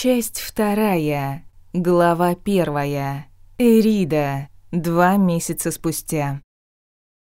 Часть вторая, глава первая. Эрида. Два месяца спустя.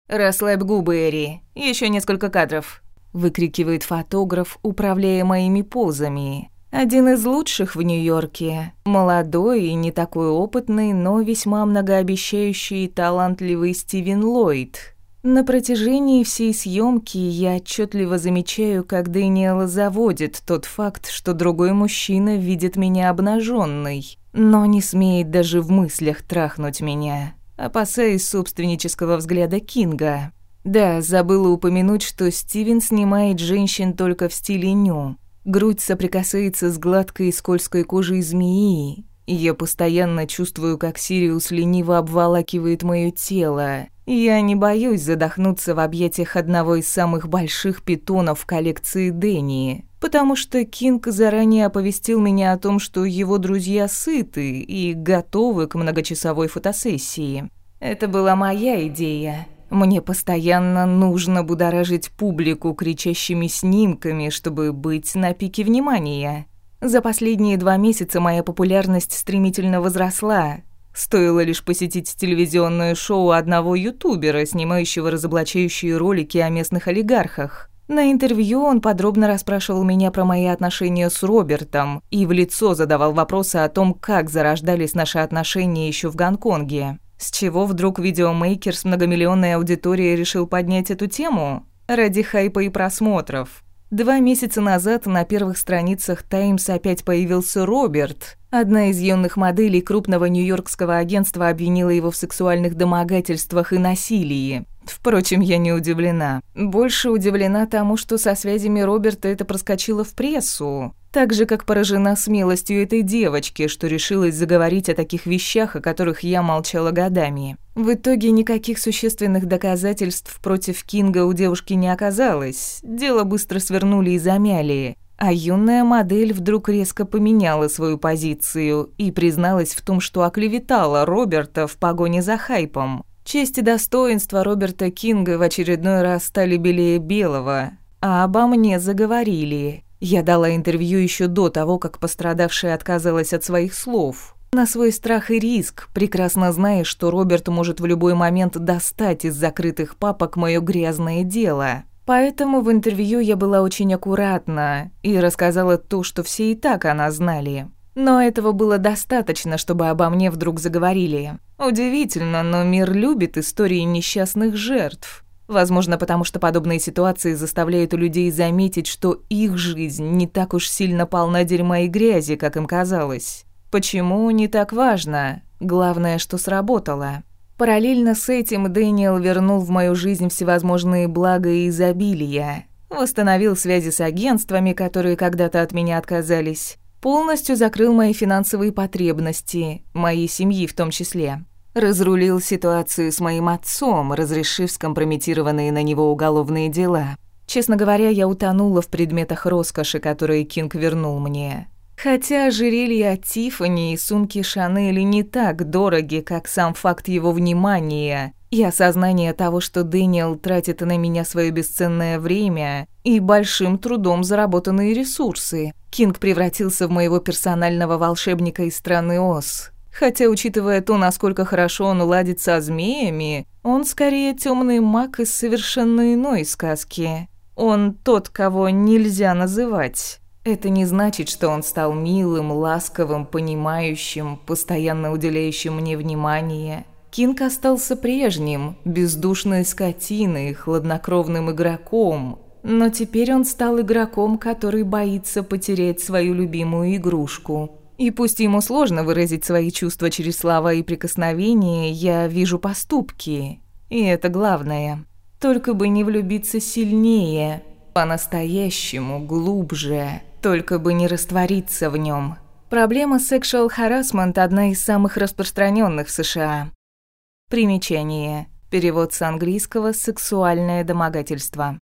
«Расслабь губы, Эри. Еще несколько кадров», — выкрикивает фотограф, управляя моими позами. Один из лучших в Нью-Йорке. Молодой и не такой опытный, но весьма многообещающий и талантливый Стивен Ллойд. На протяжении всей съемки я отчетливо замечаю, как Дэниела заводит тот факт, что другой мужчина видит меня обнаженной, но не смеет даже в мыслях трахнуть меня, опасаясь собственнического взгляда Кинга. Да, забыла упомянуть, что Стивен снимает женщин только в стиле ню. Грудь соприкасается с гладкой и скользкой кожей змеи, я постоянно чувствую, как Сириус лениво обволакивает мое тело. Я не боюсь задохнуться в объятиях одного из самых больших питонов в коллекции Дэнии, потому что Кинг заранее оповестил меня о том, что его друзья сыты и готовы к многочасовой фотосессии. Это была моя идея. Мне постоянно нужно будоражить публику кричащими снимками, чтобы быть на пике внимания. За последние два месяца моя популярность стремительно возросла. Стоило лишь посетить телевизионное шоу одного ютубера, снимающего разоблачающие ролики о местных олигархах. На интервью он подробно расспрашивал меня про мои отношения с Робертом и в лицо задавал вопросы о том, как зарождались наши отношения еще в Гонконге. С чего вдруг видеомейкер с многомиллионной аудиторией решил поднять эту тему? Ради хайпа и просмотров. Два месяца назад на первых страницах «Таймс» опять появился Роберт. Одна из юных моделей крупного нью-йоркского агентства обвинила его в сексуальных домогательствах и насилии. Впрочем, я не удивлена. Больше удивлена тому, что со связями Роберта это проскочило в прессу. Так же, как поражена смелостью этой девочки, что решилась заговорить о таких вещах, о которых я молчала годами. В итоге никаких существенных доказательств против Кинга у девушки не оказалось. Дело быстро свернули и замяли. А юная модель вдруг резко поменяла свою позицию и призналась в том, что оклеветала Роберта в погоне за хайпом честь достоинства Роберта Кинга в очередной раз стали белее белого, а обо мне заговорили. Я дала интервью еще до того, как пострадавшая отказалась от своих слов. На свой страх и риск, прекрасно зная, что Роберт может в любой момент достать из закрытых папок мое грязное дело. Поэтому в интервью я была очень аккуратна и рассказала то, что все и так о знали. Но этого было достаточно, чтобы обо мне вдруг заговорили. Удивительно, но мир любит истории несчастных жертв. Возможно, потому что подобные ситуации заставляют людей заметить, что их жизнь не так уж сильно полна дерьма и грязи, как им казалось. Почему не так важно? Главное, что сработало. Параллельно с этим Дэниел вернул в мою жизнь всевозможные блага и изобилия. Восстановил связи с агентствами, которые когда-то от меня отказались полностью закрыл мои финансовые потребности, моей семьи в том числе. Разрулил ситуацию с моим отцом, разрешив скомпрометированные на него уголовные дела. Честно говоря, я утонула в предметах роскоши, которые Кинг вернул мне. Хотя ожерелье от Тифани и сумки Шанели не так дороги, как сам факт его внимания, и осознание того, что Дэниел тратит на меня свое бесценное время и большим трудом заработанные ресурсы. Кинг превратился в моего персонального волшебника из страны Оз. Хотя, учитывая то, насколько хорошо он ладит со змеями, он скорее темный маг из совершенно иной сказки. Он тот, кого нельзя называть. Это не значит, что он стал милым, ласковым, понимающим, постоянно уделяющим мне внимание. Кинг остался прежним, бездушной скотиной, хладнокровным игроком. Но теперь он стал игроком, который боится потерять свою любимую игрушку. И пусть ему сложно выразить свои чувства через слова и прикосновения, я вижу поступки. И это главное. Только бы не влюбиться сильнее, по-настоящему, глубже только бы не раствориться в нем. Проблема sexual harassment – одна из самых распространенных в США. Примечание. Перевод с английского «сексуальное домогательство».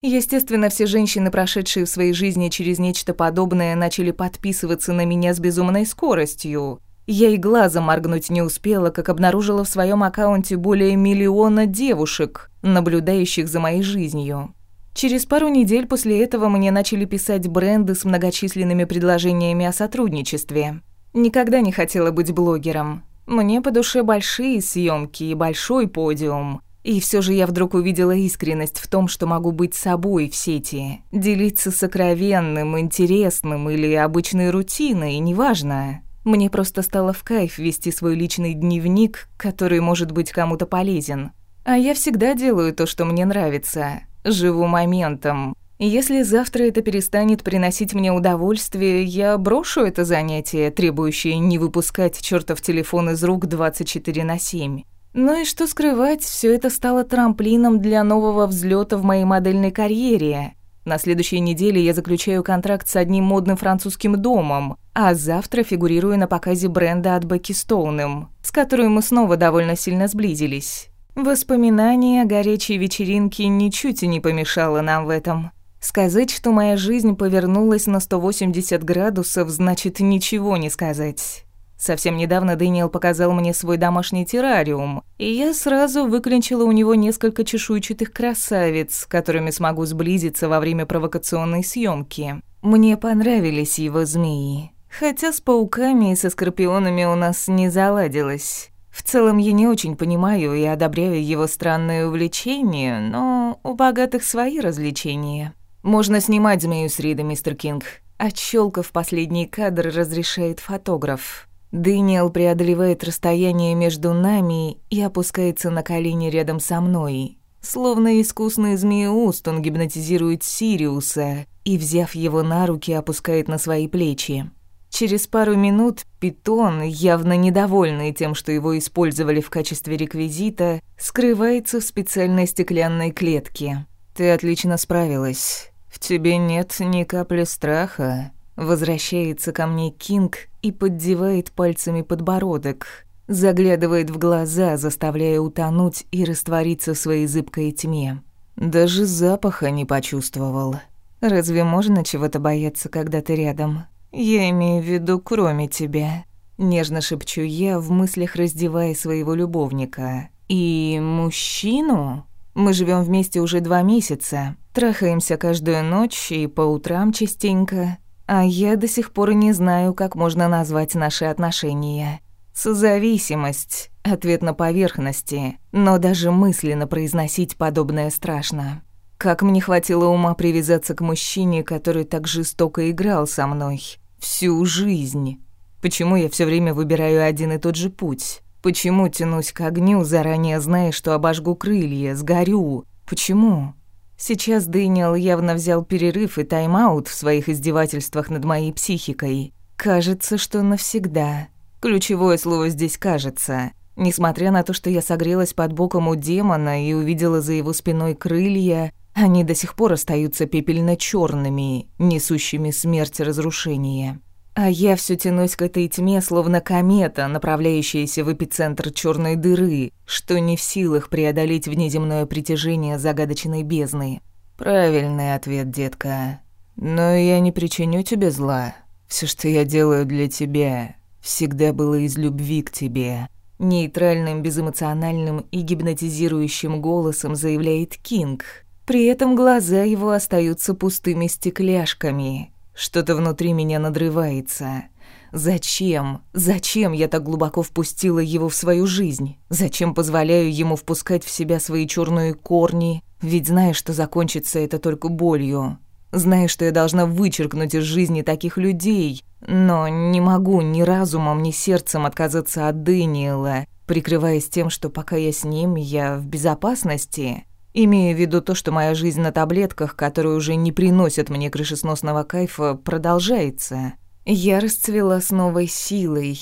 Естественно, все женщины, прошедшие в своей жизни через нечто подобное, начали подписываться на меня с безумной скоростью. Я и глаза моргнуть не успела, как обнаружила в своем аккаунте более миллиона девушек, наблюдающих за моей жизнью. Через пару недель после этого мне начали писать бренды с многочисленными предложениями о сотрудничестве. Никогда не хотела быть блогером. Мне по душе большие съемки и большой подиум. И все же я вдруг увидела искренность в том, что могу быть собой в сети, делиться сокровенным, интересным или обычной рутиной, неважно. Мне просто стало в кайф вести свой личный дневник, который может быть кому-то полезен. А я всегда делаю то, что мне нравится живу моментом. Если завтра это перестанет приносить мне удовольствие, я брошу это занятие, требующее не выпускать чертов телефон из рук 24 на 7. Ну и что скрывать, все это стало трамплином для нового взлета в моей модельной карьере. На следующей неделе я заключаю контракт с одним модным французским домом, а завтра фигурирую на показе бренда от Бекки Стоуном, с которой мы снова довольно сильно сблизились. Воспоминание о горячей вечеринке ничуть не помешало нам в этом. Сказать, что моя жизнь повернулась на 180 градусов, значит ничего не сказать. Совсем недавно Дэниел показал мне свой домашний террариум, и я сразу выклинчила у него несколько чешуйчатых красавиц, с которыми смогу сблизиться во время провокационной съемки. Мне понравились его змеи. Хотя с пауками и со скорпионами у нас не заладилось. В целом я не очень понимаю и одобряю его странные увлечения, но у богатых свои развлечения. Можно снимать змею с Рида, мистер Кинг. От в последний кадр разрешает фотограф. Дэниел преодолевает расстояние между нами и опускается на колени рядом со мной. Словно искусный змееуст, он гипнотизирует Сириуса и, взяв его на руки, опускает на свои плечи. Через пару минут питон, явно недовольный тем, что его использовали в качестве реквизита, скрывается в специальной стеклянной клетке. «Ты отлично справилась. В тебе нет ни капли страха». Возвращается ко мне Кинг и поддевает пальцами подбородок. Заглядывает в глаза, заставляя утонуть и раствориться в своей зыбкой тьме. Даже запаха не почувствовал. Разве можно чего-то бояться, когда ты рядом? Я имею в виду, кроме тебя. Нежно шепчу я, в мыслях раздевая своего любовника. И мужчину? Мы живем вместе уже два месяца. Трахаемся каждую ночь и по утрам частенько. А я до сих пор не знаю, как можно назвать наши отношения. Созависимость. Ответ на поверхности. Но даже мысленно произносить подобное страшно. Как мне хватило ума привязаться к мужчине, который так жестоко играл со мной всю жизнь? Почему я все время выбираю один и тот же путь? Почему тянусь к огню, заранее зная, что обожгу крылья, сгорю? Почему? Сейчас Дэниел явно взял перерыв и тайм-аут в своих издевательствах над моей психикой. Кажется, что навсегда. Ключевое слово здесь «кажется». Несмотря на то, что я согрелась под боком у демона и увидела за его спиной крылья, они до сих пор остаются пепельно-черными, несущими смерть и разрушение. А я все тянусь к этой тьме, словно комета, направляющаяся в эпицентр черной дыры, что не в силах преодолеть внеземное притяжение загадочной бездны. Правильный ответ, детка. Но я не причиню тебе зла. Все, что я делаю для тебя, всегда было из любви к тебе. Нейтральным, безэмоциональным и гипнотизирующим голосом заявляет Кинг – при этом глаза его остаются пустыми стекляшками. Что-то внутри меня надрывается. Зачем? Зачем я так глубоко впустила его в свою жизнь? Зачем позволяю ему впускать в себя свои черные корни? Ведь знаю, что закончится это только болью. Знаю, что я должна вычеркнуть из жизни таких людей, но не могу ни разумом, ни сердцем отказаться от Дэниела, прикрываясь тем, что пока я с ним, я в безопасности. Имея в виду то, что моя жизнь на таблетках, которые уже не приносят мне крышесносного кайфа, продолжается. Я расцвела с новой силой.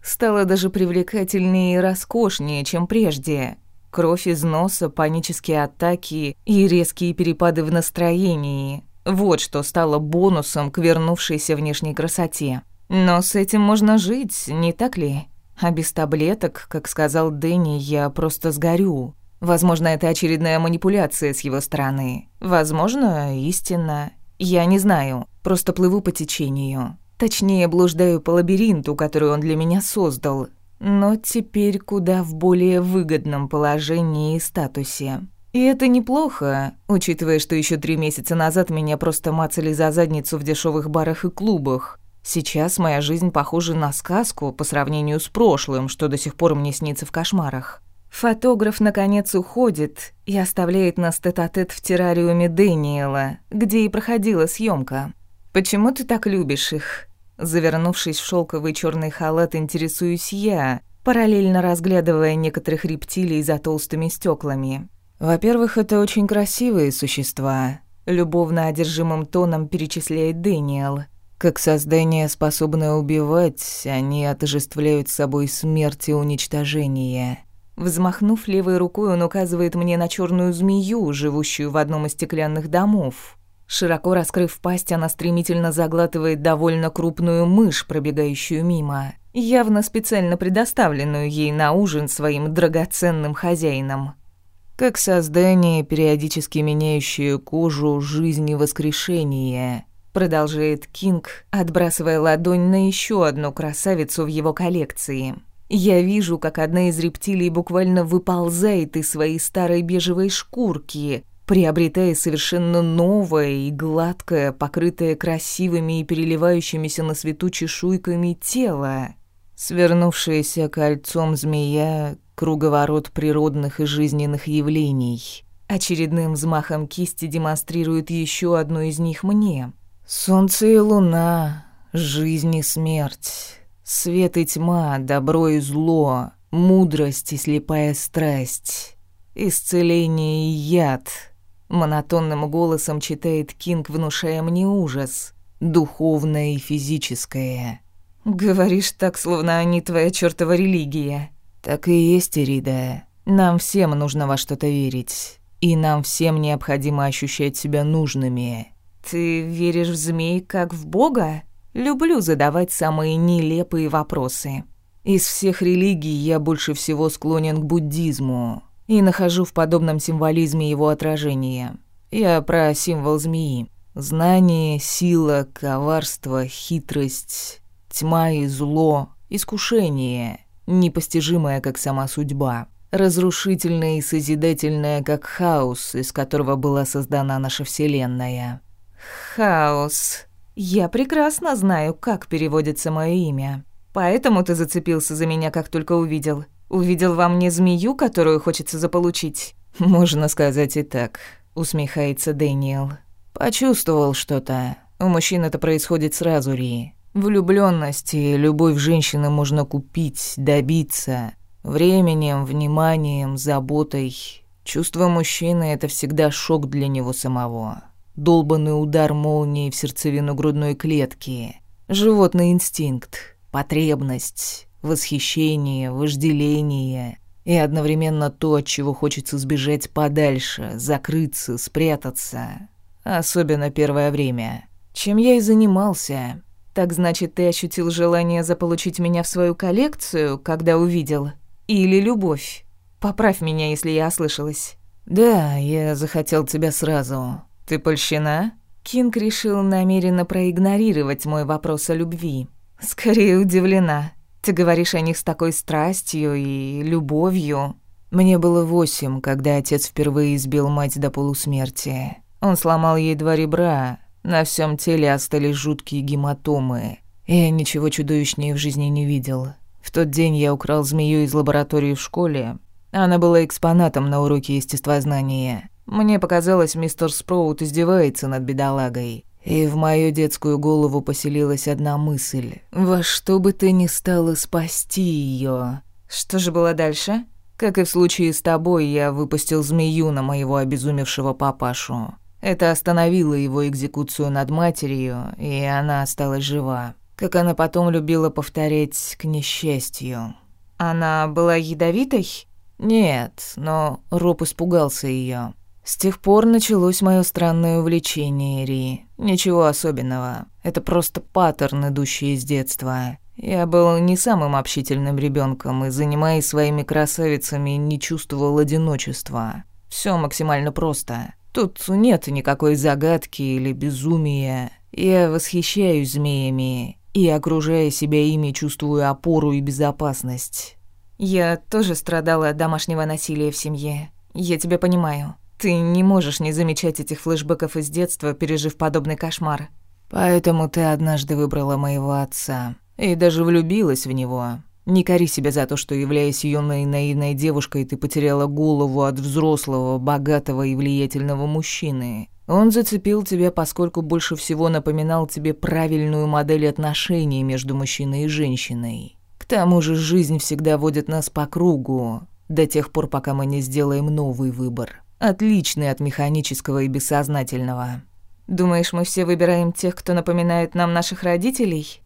Стала даже привлекательнее и роскошнее, чем прежде. Кровь из носа, панические атаки и резкие перепады в настроении. Вот что стало бонусом к вернувшейся внешней красоте. Но с этим можно жить, не так ли? А без таблеток, как сказал Дэнни, я просто сгорю. Возможно, это очередная манипуляция с его стороны. Возможно, истинно. Я не знаю, просто плыву по течению. Точнее, блуждаю по лабиринту, который он для меня создал. Но теперь куда в более выгодном положении и статусе. И это неплохо, учитывая, что еще три месяца назад меня просто мацали за задницу в дешевых барах и клубах. Сейчас моя жизнь похожа на сказку по сравнению с прошлым, что до сих пор мне снится в кошмарах. Фотограф наконец уходит и оставляет нас тет-а-тет в террариуме Дэниела, где и проходила съемка. «Почему ты так любишь их?» Завернувшись в шелковый черный халат, интересуюсь я, параллельно разглядывая некоторых рептилий за толстыми стеклами. «Во-первых, это очень красивые существа», — любовно одержимым тоном перечисляет Дэниел. «Как создание, способное убивать, они отожествляют собой смерть и уничтожение». Взмахнув левой рукой, он указывает мне на черную змею, живущую в одном из стеклянных домов. Широко раскрыв пасть, она стремительно заглатывает довольно крупную мышь, пробегающую мимо, явно специально предоставленную ей на ужин своим драгоценным хозяином. Как создание, периодически меняющее кожу жизни воскрешения, продолжает Кинг, отбрасывая ладонь на еще одну красавицу в его коллекции – я вижу, как одна из рептилий буквально выползает из своей старой бежевой шкурки, приобретая совершенно новое и гладкое, покрытое красивыми и переливающимися на свету чешуйками тело. свернувшееся кольцом змея — круговорот природных и жизненных явлений. Очередным взмахом кисти демонстрирует еще одну из них мне. Солнце и луна, жизнь и смерть Свет и тьма, добро и зло, мудрость и слепая страсть, исцеление и яд. Монотонным голосом читает Кинг, внушая мне ужас, духовное и физическое. Говоришь так, словно они твоя чертова религия. Так и есть, Ирида. Нам всем нужно во что-то верить. И нам всем необходимо ощущать себя нужными. Ты веришь в змей как в бога? Люблю задавать самые нелепые вопросы. Из всех религий я больше всего склонен к буддизму и нахожу в подобном символизме его отражение. Я про символ змеи. Знание, сила, коварство, хитрость, тьма и зло, искушение, непостижимое, как сама судьба, разрушительное и созидательное, как хаос, из которого была создана наша Вселенная. Хаос. Я прекрасно знаю, как переводится мое имя. Поэтому ты зацепился за меня, как только увидел. Увидел во мне змею, которую хочется заполучить. Можно сказать и так, усмехается Дэниел. Почувствовал что-то. У мужчин это происходит сразу, Ри. Влюблённость и любовь женщины можно купить, добиться. Временем, вниманием, заботой. Чувство мужчины – это всегда шок для него самого долбанный удар молнии в сердцевину грудной клетки, животный инстинкт, потребность, восхищение, вожделение и одновременно то, от чего хочется сбежать подальше, закрыться, спрятаться. Особенно первое время. Чем я и занимался. Так значит, ты ощутил желание заполучить меня в свою коллекцию, когда увидел? Или любовь? Поправь меня, если я ослышалась. Да, я захотел тебя сразу. Ты польщена? Кинг решил намеренно проигнорировать мой вопрос о любви. Скорее удивлена. Ты говоришь о них с такой страстью и любовью. Мне было восемь, когда отец впервые избил мать до полусмерти. Он сломал ей два ребра, на всем теле остались жуткие гематомы. Я ничего чудовищнее в жизни не видел. В тот день я украл змею из лаборатории в школе. Она была экспонатом на уроке естествознания. Мне показалось, мистер Спроут издевается над бедолагой. И в мою детскую голову поселилась одна мысль. Во что бы ты ни стала спасти ее. Что же было дальше? Как и в случае с тобой, я выпустил змею на моего обезумевшего папашу. Это остановило его экзекуцию над матерью, и она осталась жива. Как она потом любила повторять к несчастью. Она была ядовитой? Нет, но Роб испугался ее. С тех пор началось мое странное увлечение ри. Ничего особенного. Это просто паттерн, идущий из детства. Я был не самым общительным ребенком и, занимаясь своими красавицами, не чувствовал одиночества. Все максимально просто. Тут нет никакой загадки или безумия. Я восхищаюсь змеями и, окружая себя ими, чувствую опору и безопасность. Я тоже страдала от домашнего насилия в семье. Я тебя понимаю. Ты не можешь не замечать этих флешбеков из детства, пережив подобный кошмар. Поэтому ты однажды выбрала моего отца и даже влюбилась в него. Не кори себя за то, что, являясь юной наивной девушкой, ты потеряла голову от взрослого, богатого и влиятельного мужчины. Он зацепил тебя, поскольку больше всего напоминал тебе правильную модель отношений между мужчиной и женщиной. К тому же жизнь всегда водит нас по кругу, до тех пор, пока мы не сделаем новый выбор отличный от механического и бессознательного. Думаешь, мы все выбираем тех, кто напоминает нам наших родителей?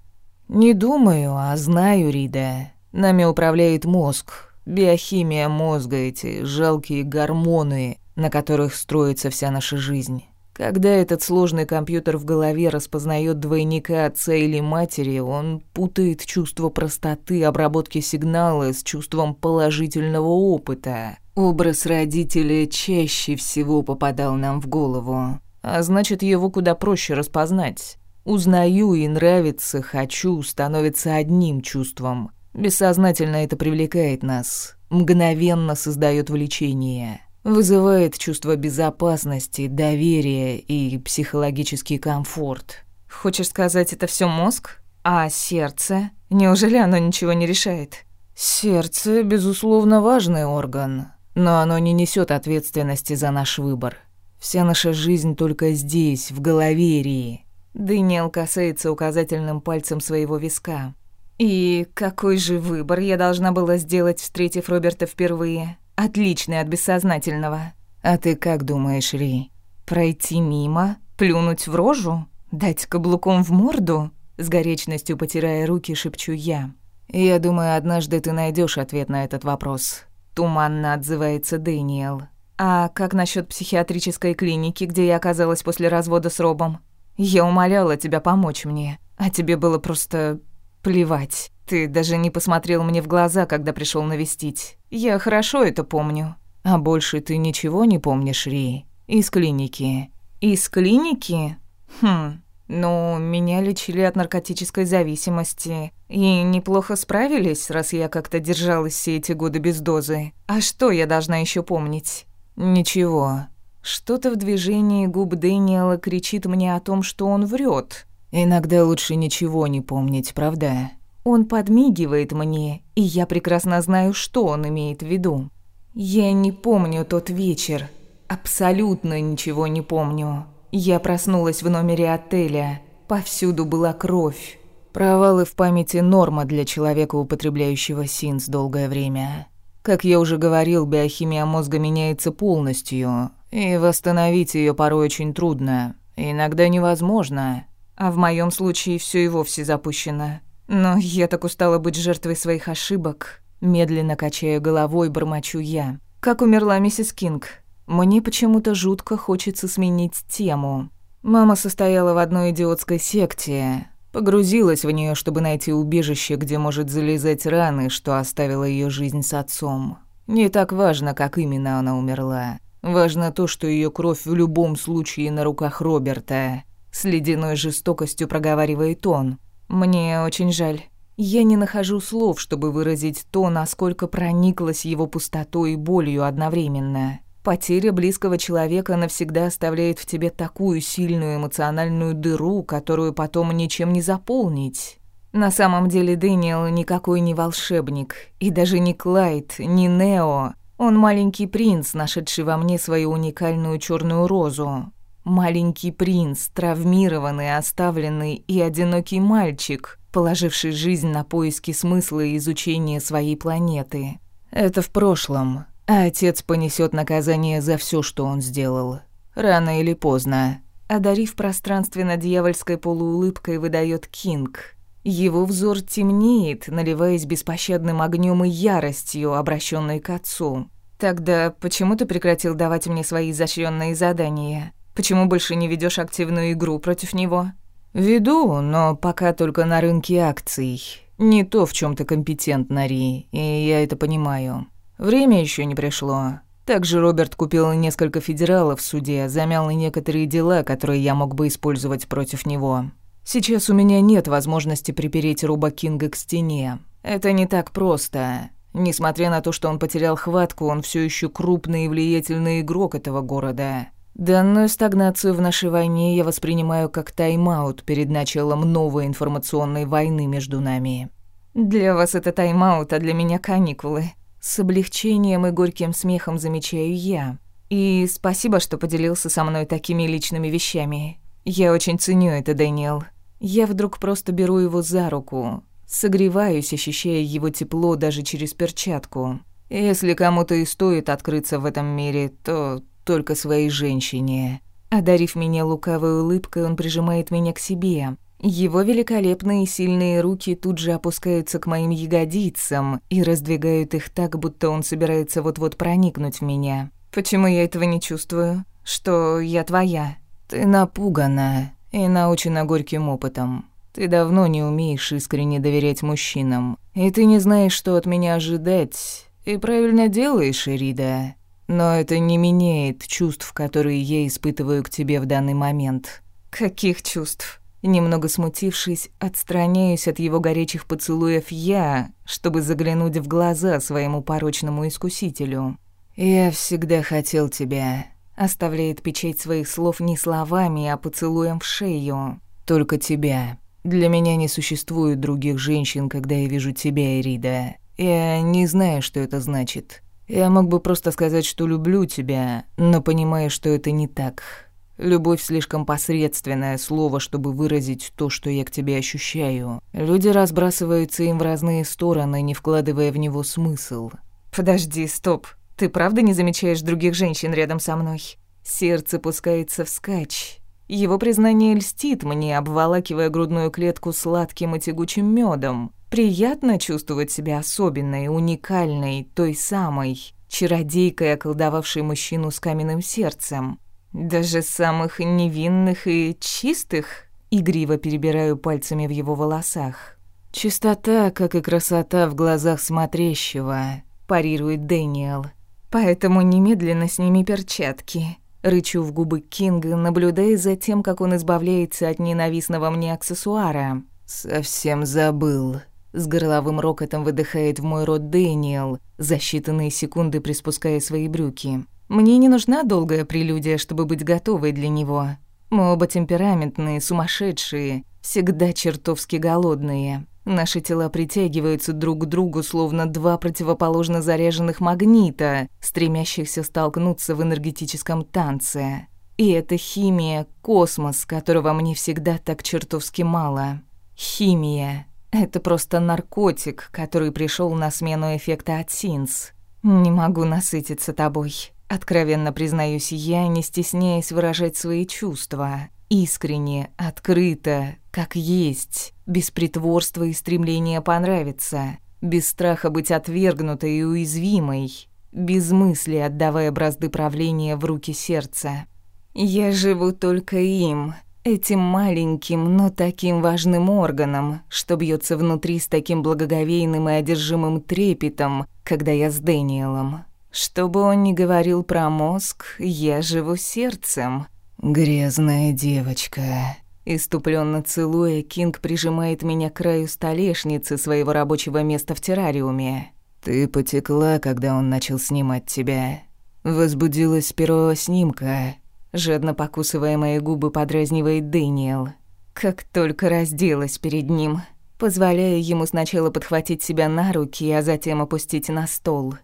Не думаю, а знаю, Рида. Нами управляет мозг, биохимия мозга, эти жалкие гормоны, на которых строится вся наша жизнь. Когда этот сложный компьютер в голове распознает двойника отца или матери, он путает чувство простоты обработки сигнала с чувством положительного опыта, Образ родителя чаще всего попадал нам в голову. А значит, его куда проще распознать. Узнаю и нравится, хочу становится одним чувством. Бессознательно это привлекает нас, мгновенно создает влечение, вызывает чувство безопасности, доверия и психологический комфорт. Хочешь сказать, это все мозг? А сердце? Неужели оно ничего не решает? Сердце, безусловно, важный орган, но оно не несет ответственности за наш выбор. Вся наша жизнь только здесь, в Головерии. Дэниел касается указательным пальцем своего виска. И какой же выбор я должна была сделать, встретив Роберта впервые? Отличный от бессознательного. А ты как думаешь, Ри? Пройти мимо? Плюнуть в рожу? Дать каблуком в морду? С горечностью потирая руки, шепчу я. Я думаю, однажды ты найдешь ответ на этот вопрос. Туманно отзывается Дэниел. «А как насчет психиатрической клиники, где я оказалась после развода с Робом? Я умоляла тебя помочь мне, а тебе было просто плевать. Ты даже не посмотрел мне в глаза, когда пришел навестить. Я хорошо это помню». «А больше ты ничего не помнишь, Ри? Из клиники?» «Из клиники? Хм, но меня лечили от наркотической зависимости. И неплохо справились, раз я как-то держалась все эти годы без дозы. А что я должна еще помнить? Ничего. Что-то в движении губ Дэниела кричит мне о том, что он врет. Иногда лучше ничего не помнить, правда? Он подмигивает мне, и я прекрасно знаю, что он имеет в виду. Я не помню тот вечер. Абсолютно ничего не помню. Я проснулась в номере отеля. Повсюду была кровь. Провалы в памяти норма для человека, употребляющего синс долгое время. Как я уже говорил, биохимия мозга меняется полностью, и восстановить ее порой очень трудно, иногда невозможно. А в моем случае все и вовсе запущено. Но я так устала быть жертвой своих ошибок, медленно качая головой, бормочу я. Как умерла миссис Кинг? Мне почему-то жутко хочется сменить тему. Мама состояла в одной идиотской секте, погрузилась в нее, чтобы найти убежище, где может залезать раны, что оставила ее жизнь с отцом. Не так важно, как именно она умерла. Важно то, что ее кровь в любом случае на руках Роберта. С ледяной жестокостью проговаривает он. Мне очень жаль. Я не нахожу слов, чтобы выразить то, насколько прониклась его пустотой и болью одновременно. Потеря близкого человека навсегда оставляет в тебе такую сильную эмоциональную дыру, которую потом ничем не заполнить. На самом деле Дэниел никакой не волшебник, и даже не Клайд, не Нео. Он маленький принц, нашедший во мне свою уникальную черную розу. Маленький принц, травмированный, оставленный и одинокий мальчик, положивший жизнь на поиски смысла и изучение своей планеты. Это в прошлом а отец понесет наказание за все, что он сделал. Рано или поздно. Одарив пространственно дьявольской полуулыбкой, выдает Кинг. Его взор темнеет, наливаясь беспощадным огнем и яростью, обращенной к отцу. «Тогда почему ты прекратил давать мне свои изощренные задания? Почему больше не ведешь активную игру против него?» «Веду, но пока только на рынке акций. Не то, в чем ты компетентна, Ри, и я это понимаю. Время еще не пришло. Также Роберт купил несколько федералов в суде, замял некоторые дела, которые я мог бы использовать против него. Сейчас у меня нет возможности припереть Руба Кинга к стене. Это не так просто. Несмотря на то, что он потерял хватку, он все еще крупный и влиятельный игрок этого города. Данную стагнацию в нашей войне я воспринимаю как тайм-аут перед началом новой информационной войны между нами. Для вас это тайм-аут, а для меня каникулы. С облегчением и горьким смехом замечаю я. И спасибо, что поделился со мной такими личными вещами. Я очень ценю это, Дэниел. Я вдруг просто беру его за руку, согреваюсь, ощущая его тепло даже через перчатку. Если кому-то и стоит открыться в этом мире, то только своей женщине. Одарив меня лукавой улыбкой, он прижимает меня к себе, его великолепные сильные руки тут же опускаются к моим ягодицам и раздвигают их так, будто он собирается вот-вот проникнуть в меня. Почему я этого не чувствую? Что я твоя? Ты напугана и научена горьким опытом. Ты давно не умеешь искренне доверять мужчинам. И ты не знаешь, что от меня ожидать. И правильно делаешь, Рида. Но это не меняет чувств, которые я испытываю к тебе в данный момент. Каких чувств? Немного смутившись, отстраняюсь от его горячих поцелуев я, чтобы заглянуть в глаза своему порочному искусителю. «Я всегда хотел тебя», — оставляет печать своих слов не словами, а поцелуем в шею. «Только тебя. Для меня не существует других женщин, когда я вижу тебя, Эрида. Я не знаю, что это значит. Я мог бы просто сказать, что люблю тебя, но понимаю, что это не так». Любовь слишком посредственное слово, чтобы выразить то, что я к тебе ощущаю. Люди разбрасываются им в разные стороны, не вкладывая в него смысл. Подожди, стоп. Ты правда не замечаешь других женщин рядом со мной? Сердце пускается вскачь. Его признание льстит мне, обволакивая грудную клетку сладким и тягучим медом. Приятно чувствовать себя особенной, уникальной, той самой, чародейкой, околдовавшей мужчину с каменным сердцем. Даже самых невинных и чистых. Игриво перебираю пальцами в его волосах. Чистота, как и красота в глазах смотрящего, парирует Дэниел. Поэтому немедленно сними перчатки. Рычу в губы Кинга, наблюдая за тем, как он избавляется от ненавистного мне аксессуара. «Совсем забыл». С горловым рокотом выдыхает в мой рот Дэниел, за считанные секунды приспуская свои брюки. Мне не нужна долгая прелюдия, чтобы быть готовой для него. Мы оба темпераментные, сумасшедшие, всегда чертовски голодные. Наши тела притягиваются друг к другу, словно два противоположно заряженных магнита, стремящихся столкнуться в энергетическом танце. И это химия, космос, которого мне всегда так чертовски мало. Химия. Это просто наркотик, который пришел на смену эффекта от синс. Не могу насытиться тобой. Откровенно признаюсь я, не стесняясь выражать свои чувства. Искренне, открыто, как есть, без притворства и стремления понравиться, без страха быть отвергнутой и уязвимой, без мысли отдавая бразды правления в руки сердца. Я живу только им, этим маленьким, но таким важным органом, что бьется внутри с таким благоговейным и одержимым трепетом, когда я с Дэниелом чтобы он не говорил про мозг, я живу сердцем. Грязная девочка. Иступленно целуя, Кинг прижимает меня к краю столешницы своего рабочего места в террариуме. Ты потекла, когда он начал снимать тебя. Возбудилась с первого снимка. Жадно покусывая мои губы, подразнивает Дэниел. Как только разделась перед ним, позволяя ему сначала подхватить себя на руки, а затем опустить на стол.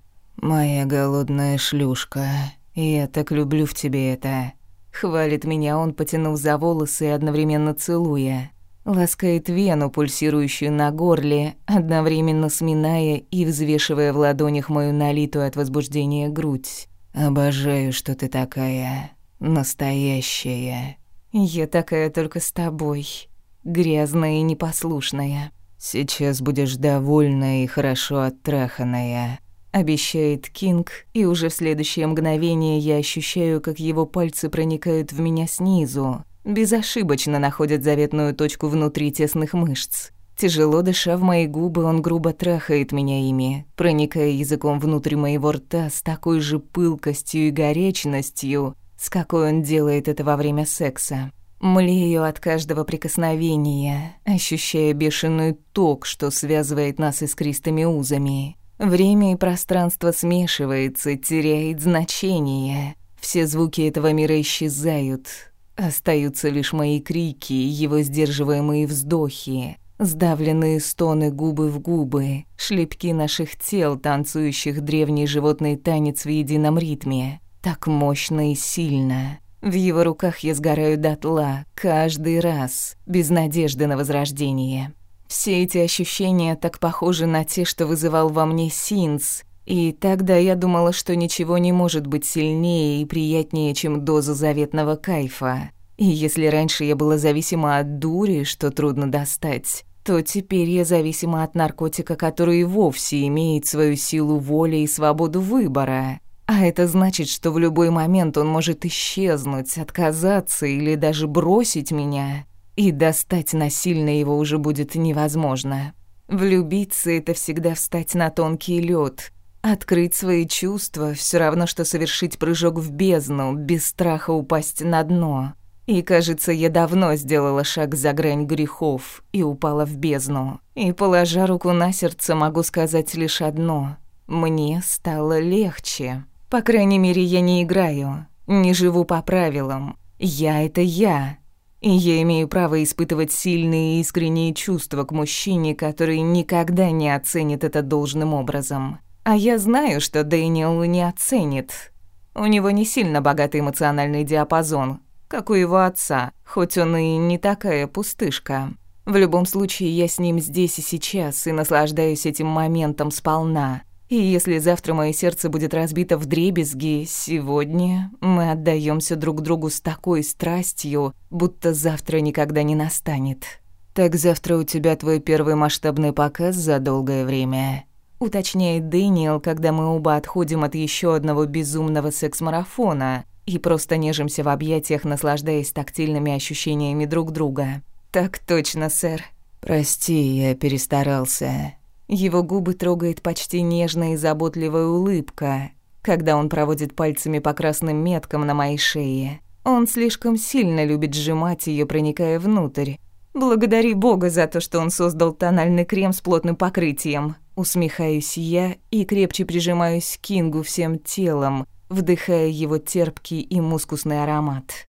Моя голодная шлюшка, я так люблю в тебе это. Хвалит меня он, потянув за волосы и одновременно целуя. Ласкает вену, пульсирующую на горле, одновременно сминая и взвешивая в ладонях мою налитую от возбуждения грудь. «Обожаю, что ты такая. Настоящая. Я такая только с тобой. Грязная и непослушная. Сейчас будешь довольная и хорошо оттраханная. Обещает Кинг, и уже в следующее мгновение я ощущаю, как его пальцы проникают в меня снизу, безошибочно находят заветную точку внутри тесных мышц. Тяжело дыша в мои губы, он грубо трахает меня ими, проникая языком внутрь моего рта с такой же пылкостью и горечностью, с какой он делает это во время секса. Млею от каждого прикосновения, ощущая бешеный ток, что связывает нас искристыми узами. Время и пространство смешиваются, теряет значение. Все звуки этого мира исчезают. Остаются лишь мои крики, его сдерживаемые вздохи, сдавленные стоны губы в губы, шлепки наших тел, танцующих древний животный танец в едином ритме. Так мощно и сильно. В его руках я сгораю дотла, каждый раз, без надежды на возрождение. Все эти ощущения так похожи на те, что вызывал во мне Синс, и тогда я думала, что ничего не может быть сильнее и приятнее, чем доза заветного кайфа. И если раньше я была зависима от дури, что трудно достать, то теперь я зависима от наркотика, который вовсе имеет свою силу воли и свободу выбора. А это значит, что в любой момент он может исчезнуть, отказаться или даже бросить меня. И достать насильно его уже будет невозможно. Влюбиться — это всегда встать на тонкий лед. Открыть свои чувства — все равно, что совершить прыжок в бездну, без страха упасть на дно. И, кажется, я давно сделала шаг за грань грехов и упала в бездну. И, положа руку на сердце, могу сказать лишь одно. Мне стало легче. По крайней мере, я не играю, не живу по правилам. Я — это я, и я имею право испытывать сильные и искренние чувства к мужчине, который никогда не оценит это должным образом. А я знаю, что Дэниел не оценит. У него не сильно богатый эмоциональный диапазон, как у его отца, хоть он и не такая пустышка. В любом случае, я с ним здесь и сейчас и наслаждаюсь этим моментом сполна. И если завтра мое сердце будет разбито в дребезги, сегодня мы отдаемся друг другу с такой страстью, будто завтра никогда не настанет. Так завтра у тебя твой первый масштабный показ за долгое время. Уточняет Дэниел, когда мы оба отходим от еще одного безумного секс-марафона и просто нежимся в объятиях, наслаждаясь тактильными ощущениями друг друга. Так точно, сэр. Прости, я перестарался. Его губы трогает почти нежная и заботливая улыбка, когда он проводит пальцами по красным меткам на моей шее. Он слишком сильно любит сжимать ее, проникая внутрь. «Благодари Бога за то, что он создал тональный крем с плотным покрытием». Усмехаюсь я и крепче прижимаюсь к Кингу всем телом, вдыхая его терпкий и мускусный аромат.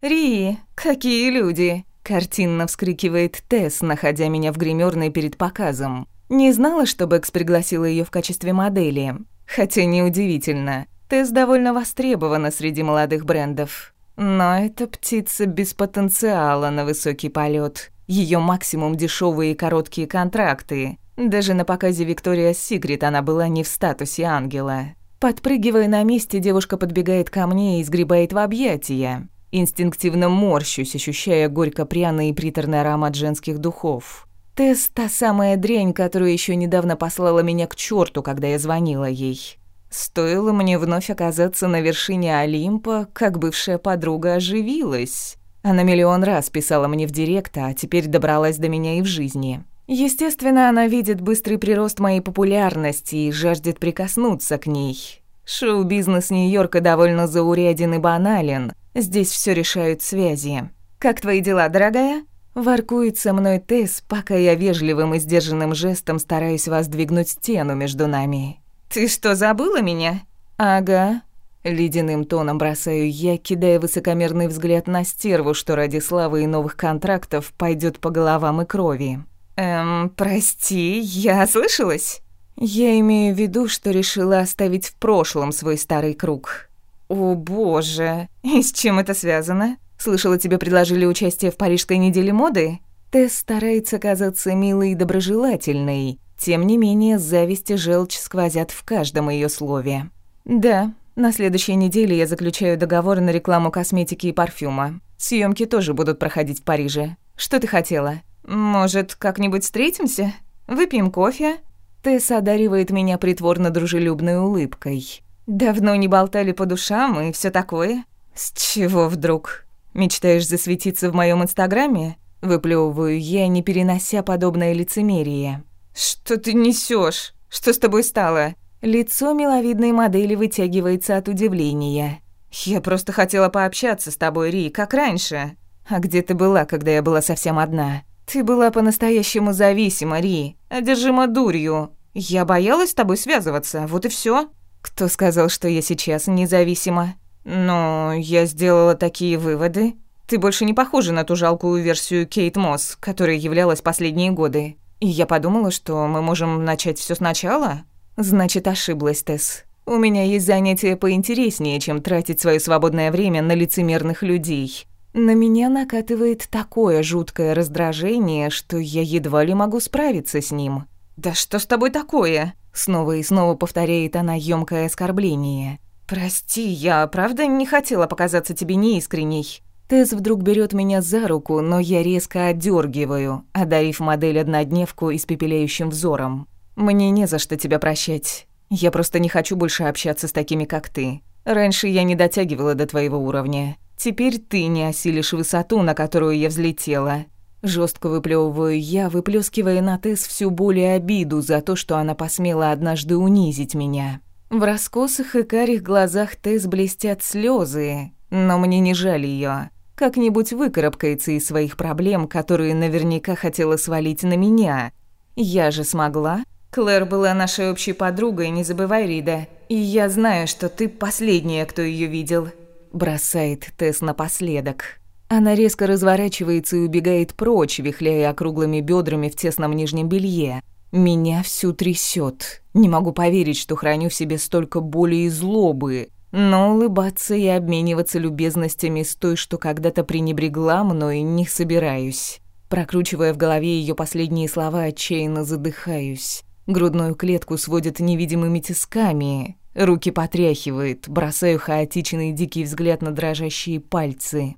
«Ри, какие люди!» картинно вскрикивает Тесс, находя меня в гримерной перед показом. Не знала, что Бэкс пригласила ее в качестве модели. Хотя неудивительно. Тесс довольно востребована среди молодых брендов. Но эта птица без потенциала на высокий полет. Ее максимум дешевые и короткие контракты. Даже на показе Виктория Секрет она была не в статусе ангела. Подпрыгивая на месте, девушка подбегает ко мне и сгребает в объятия. Инстинктивно морщусь, ощущая горько-пряный и приторный аромат женских духов. Тесс — та самая дрянь, которая еще недавно послала меня к черту, когда я звонила ей. Стоило мне вновь оказаться на вершине Олимпа, как бывшая подруга оживилась. Она миллион раз писала мне в директ, а теперь добралась до меня и в жизни. Естественно, она видит быстрый прирост моей популярности и жаждет прикоснуться к ней. Шоу-бизнес Нью-Йорка довольно зауряден и банален, Здесь все решают связи. Как твои дела, дорогая? Воркуется мной Тесс, пока я вежливым и сдержанным жестом стараюсь воздвигнуть стену между нами. Ты что, забыла меня? Ага. Ледяным тоном бросаю я, кидая высокомерный взгляд на стерву, что ради славы и новых контрактов пойдет по головам и крови. Эм, прости, я ослышалась? Я имею в виду, что решила оставить в прошлом свой старый круг. «О боже! И с чем это связано? Слышала, тебе предложили участие в парижской неделе моды?» Тесс старается казаться милой и доброжелательной. Тем не менее, зависть и желчь сквозят в каждом ее слове. «Да, на следующей неделе я заключаю договор на рекламу косметики и парфюма. Съемки тоже будут проходить в Париже. Что ты хотела? Может, как-нибудь встретимся? Выпьем кофе?» Тесса одаривает меня притворно дружелюбной улыбкой. Давно не болтали по душам и все такое. С чего вдруг? Мечтаешь засветиться в моем инстаграме? Выплевываю я, не перенося подобное лицемерие. Что ты несешь? Что с тобой стало? Лицо миловидной модели вытягивается от удивления. Я просто хотела пообщаться с тобой, Ри, как раньше. А где ты была, когда я была совсем одна? Ты была по-настоящему зависима, Ри, одержима дурью. Я боялась с тобой связываться, вот и все. Кто сказал, что я сейчас независима? Но ну, я сделала такие выводы. Ты больше не похожа на ту жалкую версию Кейт Мосс, которая являлась последние годы. И я подумала, что мы можем начать все сначала. Значит, ошиблась, Тесс. У меня есть занятие поинтереснее, чем тратить свое свободное время на лицемерных людей. На меня накатывает такое жуткое раздражение, что я едва ли могу справиться с ним. «Да что с тобой такое?» Снова и снова повторяет она ёмкое оскорбление. «Прости, я правда не хотела показаться тебе неискренней». Тесс вдруг берет меня за руку, но я резко отдергиваю, одарив модель однодневку испепеляющим взором. «Мне не за что тебя прощать. Я просто не хочу больше общаться с такими, как ты. Раньше я не дотягивала до твоего уровня. Теперь ты не осилишь высоту, на которую я взлетела. Жестко выплевываю я, выплескивая на Тесс всю боль и обиду за то, что она посмела однажды унизить меня. В раскосых и карих глазах Тесс блестят слезы, но мне не жаль ее. Как-нибудь выкарабкается из своих проблем, которые наверняка хотела свалить на меня. Я же смогла. Клэр была нашей общей подругой, не забывай, Рида. И я знаю, что ты последняя, кто ее видел. Бросает Тесс напоследок. Она резко разворачивается и убегает прочь, вихляя округлыми бедрами в тесном нижнем белье. Меня всю трясет. Не могу поверить, что храню в себе столько боли и злобы. Но улыбаться и обмениваться любезностями с той, что когда-то пренебрегла мной, не собираюсь. Прокручивая в голове ее последние слова, отчаянно задыхаюсь. Грудную клетку сводят невидимыми тисками. Руки потряхивает, бросаю хаотичный дикий взгляд на дрожащие пальцы.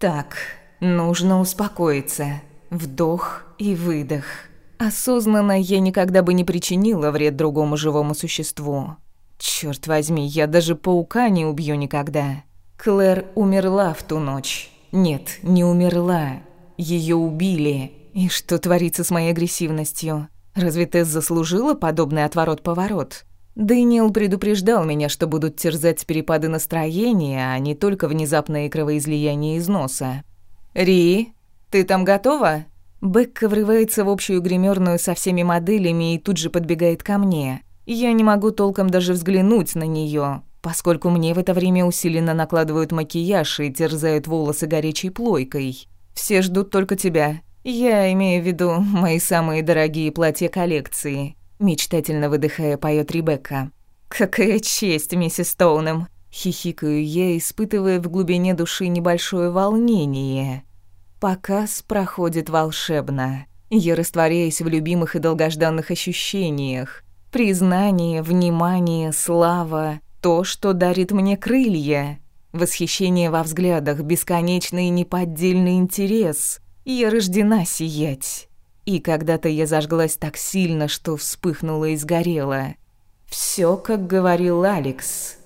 Так, нужно успокоиться. Вдох и выдох. Осознанно я никогда бы не причинила вред другому живому существу. Черт возьми, я даже паука не убью никогда. Клэр умерла в ту ночь. Нет, не умерла. Ее убили. И что творится с моей агрессивностью? Разве Тесс заслужила подобный отворот-поворот? Дэниел предупреждал меня, что будут терзать перепады настроения, а не только внезапное кровоизлияние из носа. «Ри, ты там готова?» Бэк врывается в общую гримерную со всеми моделями и тут же подбегает ко мне. Я не могу толком даже взглянуть на нее, поскольку мне в это время усиленно накладывают макияж и терзают волосы горячей плойкой. «Все ждут только тебя. Я имею в виду мои самые дорогие платья коллекции мечтательно выдыхая, поет Ребекка. «Какая честь, миссис Стоуном!» Хихикаю я, испытывая в глубине души небольшое волнение. Показ проходит волшебно. Я растворяюсь в любимых и долгожданных ощущениях. Признание, внимание, слава — то, что дарит мне крылья. Восхищение во взглядах, бесконечный и неподдельный интерес. Я рождена сиять. И когда-то я зажглась так сильно, что вспыхнула и сгорела. Все, как говорил Алекс.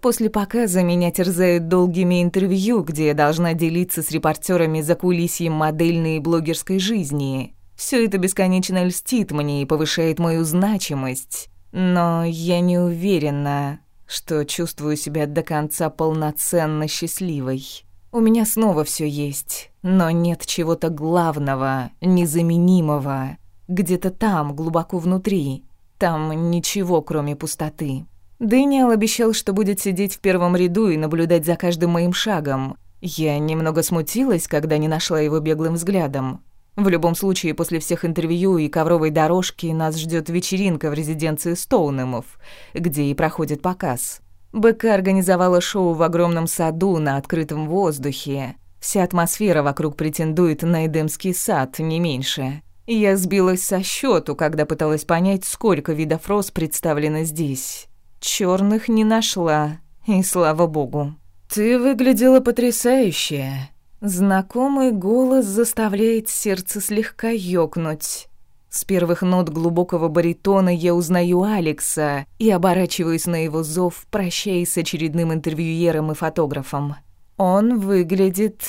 После показа меня терзают долгими интервью, где я должна делиться с репортерами за кулисьем модельной и блогерской жизни. Все это бесконечно льстит мне и повышает мою значимость. Но я не уверена, что чувствую себя до конца полноценно счастливой. У меня снова все есть, но нет чего-то главного, незаменимого. Где-то там, глубоко внутри. Там ничего, кроме пустоты. Дэниел обещал, что будет сидеть в первом ряду и наблюдать за каждым моим шагом. Я немного смутилась, когда не нашла его беглым взглядом. В любом случае, после всех интервью и ковровой дорожки нас ждет вечеринка в резиденции Стоунемов, где и проходит показ. Бека организовала шоу в огромном саду на открытом воздухе. Вся атмосфера вокруг претендует на Эдемский сад, не меньше. Я сбилась со счету, когда пыталась понять, сколько видов роз представлено здесь. Черных не нашла, и слава богу. «Ты выглядела потрясающе!» Знакомый голос заставляет сердце слегка ёкнуть. С первых нот глубокого баритона я узнаю Алекса и оборачиваюсь на его зов, прощаясь с очередным интервьюером и фотографом. Он выглядит,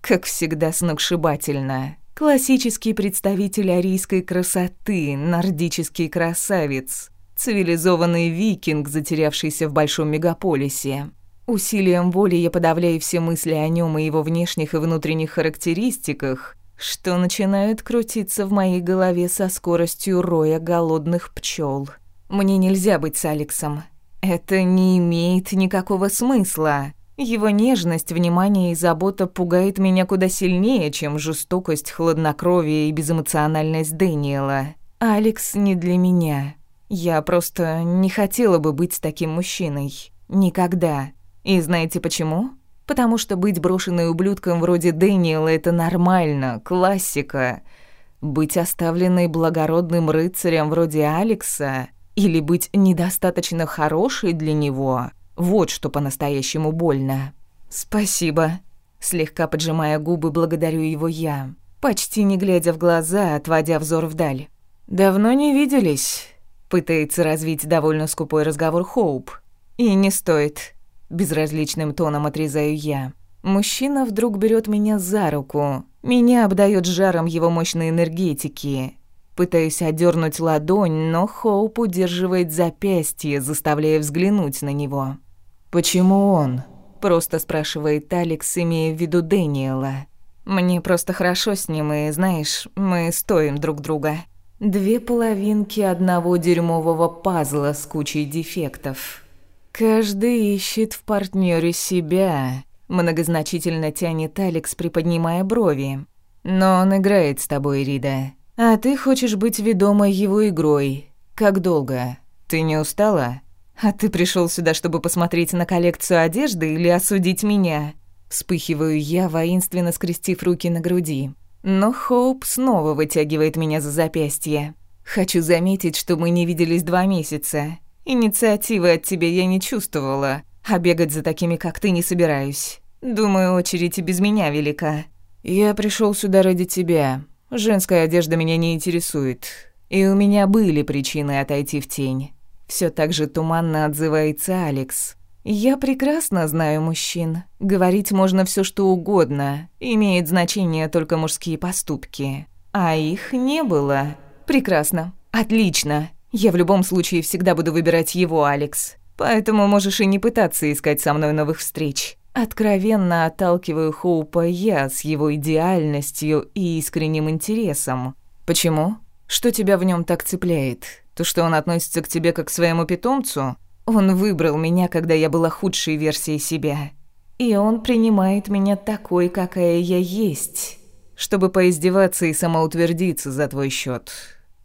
как всегда, сногсшибательно. Классический представитель арийской красоты, нордический красавец, цивилизованный викинг, затерявшийся в большом мегаполисе. Усилием воли я подавляю все мысли о нем и его внешних и внутренних характеристиках, что начинают крутиться в моей голове со скоростью роя голодных пчел. Мне нельзя быть с Алексом. Это не имеет никакого смысла. Его нежность, внимание и забота пугают меня куда сильнее, чем жестокость, хладнокровие и безэмоциональность Дэниела. Алекс не для меня. Я просто не хотела бы быть с таким мужчиной. Никогда. И знаете почему? потому что быть брошенной ублюдком вроде Дэниела — это нормально, классика. Быть оставленной благородным рыцарем вроде Алекса или быть недостаточно хорошей для него — вот что по-настоящему больно. «Спасибо», — слегка поджимая губы, благодарю его я, почти не глядя в глаза, отводя взор вдаль. «Давно не виделись», — пытается развить довольно скупой разговор Хоуп. «И не стоит». Безразличным тоном отрезаю я. Мужчина вдруг берет меня за руку. Меня обдает жаром его мощной энергетики. Пытаюсь одернуть ладонь, но Хоуп удерживает запястье, заставляя взглянуть на него. «Почему он?» – просто спрашивает Алекс, имея в виду Дэниела. «Мне просто хорошо с ним, и, знаешь, мы стоим друг друга». Две половинки одного дерьмового пазла с кучей дефектов. Каждый ищет в партнере себя, многозначительно тянет Алекс, приподнимая брови. Но он играет с тобой, Рида. А ты хочешь быть ведомой его игрой. Как долго? Ты не устала? А ты пришел сюда, чтобы посмотреть на коллекцию одежды или осудить меня? Вспыхиваю я, воинственно скрестив руки на груди. Но Хоуп снова вытягивает меня за запястье. Хочу заметить, что мы не виделись два месяца. Инициативы от тебя я не чувствовала, а бегать за такими, как ты, не собираюсь. Думаю, очередь и без меня велика. Я пришел сюда ради тебя. Женская одежда меня не интересует. И у меня были причины отойти в тень. Все так же туманно отзывается Алекс. Я прекрасно знаю мужчин. Говорить можно все что угодно. Имеет значение только мужские поступки. А их не было. Прекрасно. Отлично. Я в любом случае всегда буду выбирать его, Алекс. Поэтому можешь и не пытаться искать со мной новых встреч. Откровенно отталкиваю Хоупа я с его идеальностью и искренним интересом. Почему? Что тебя в нем так цепляет? То, что он относится к тебе как к своему питомцу? Он выбрал меня, когда я была худшей версией себя. И он принимает меня такой, какая я есть, чтобы поиздеваться и самоутвердиться за твой счет.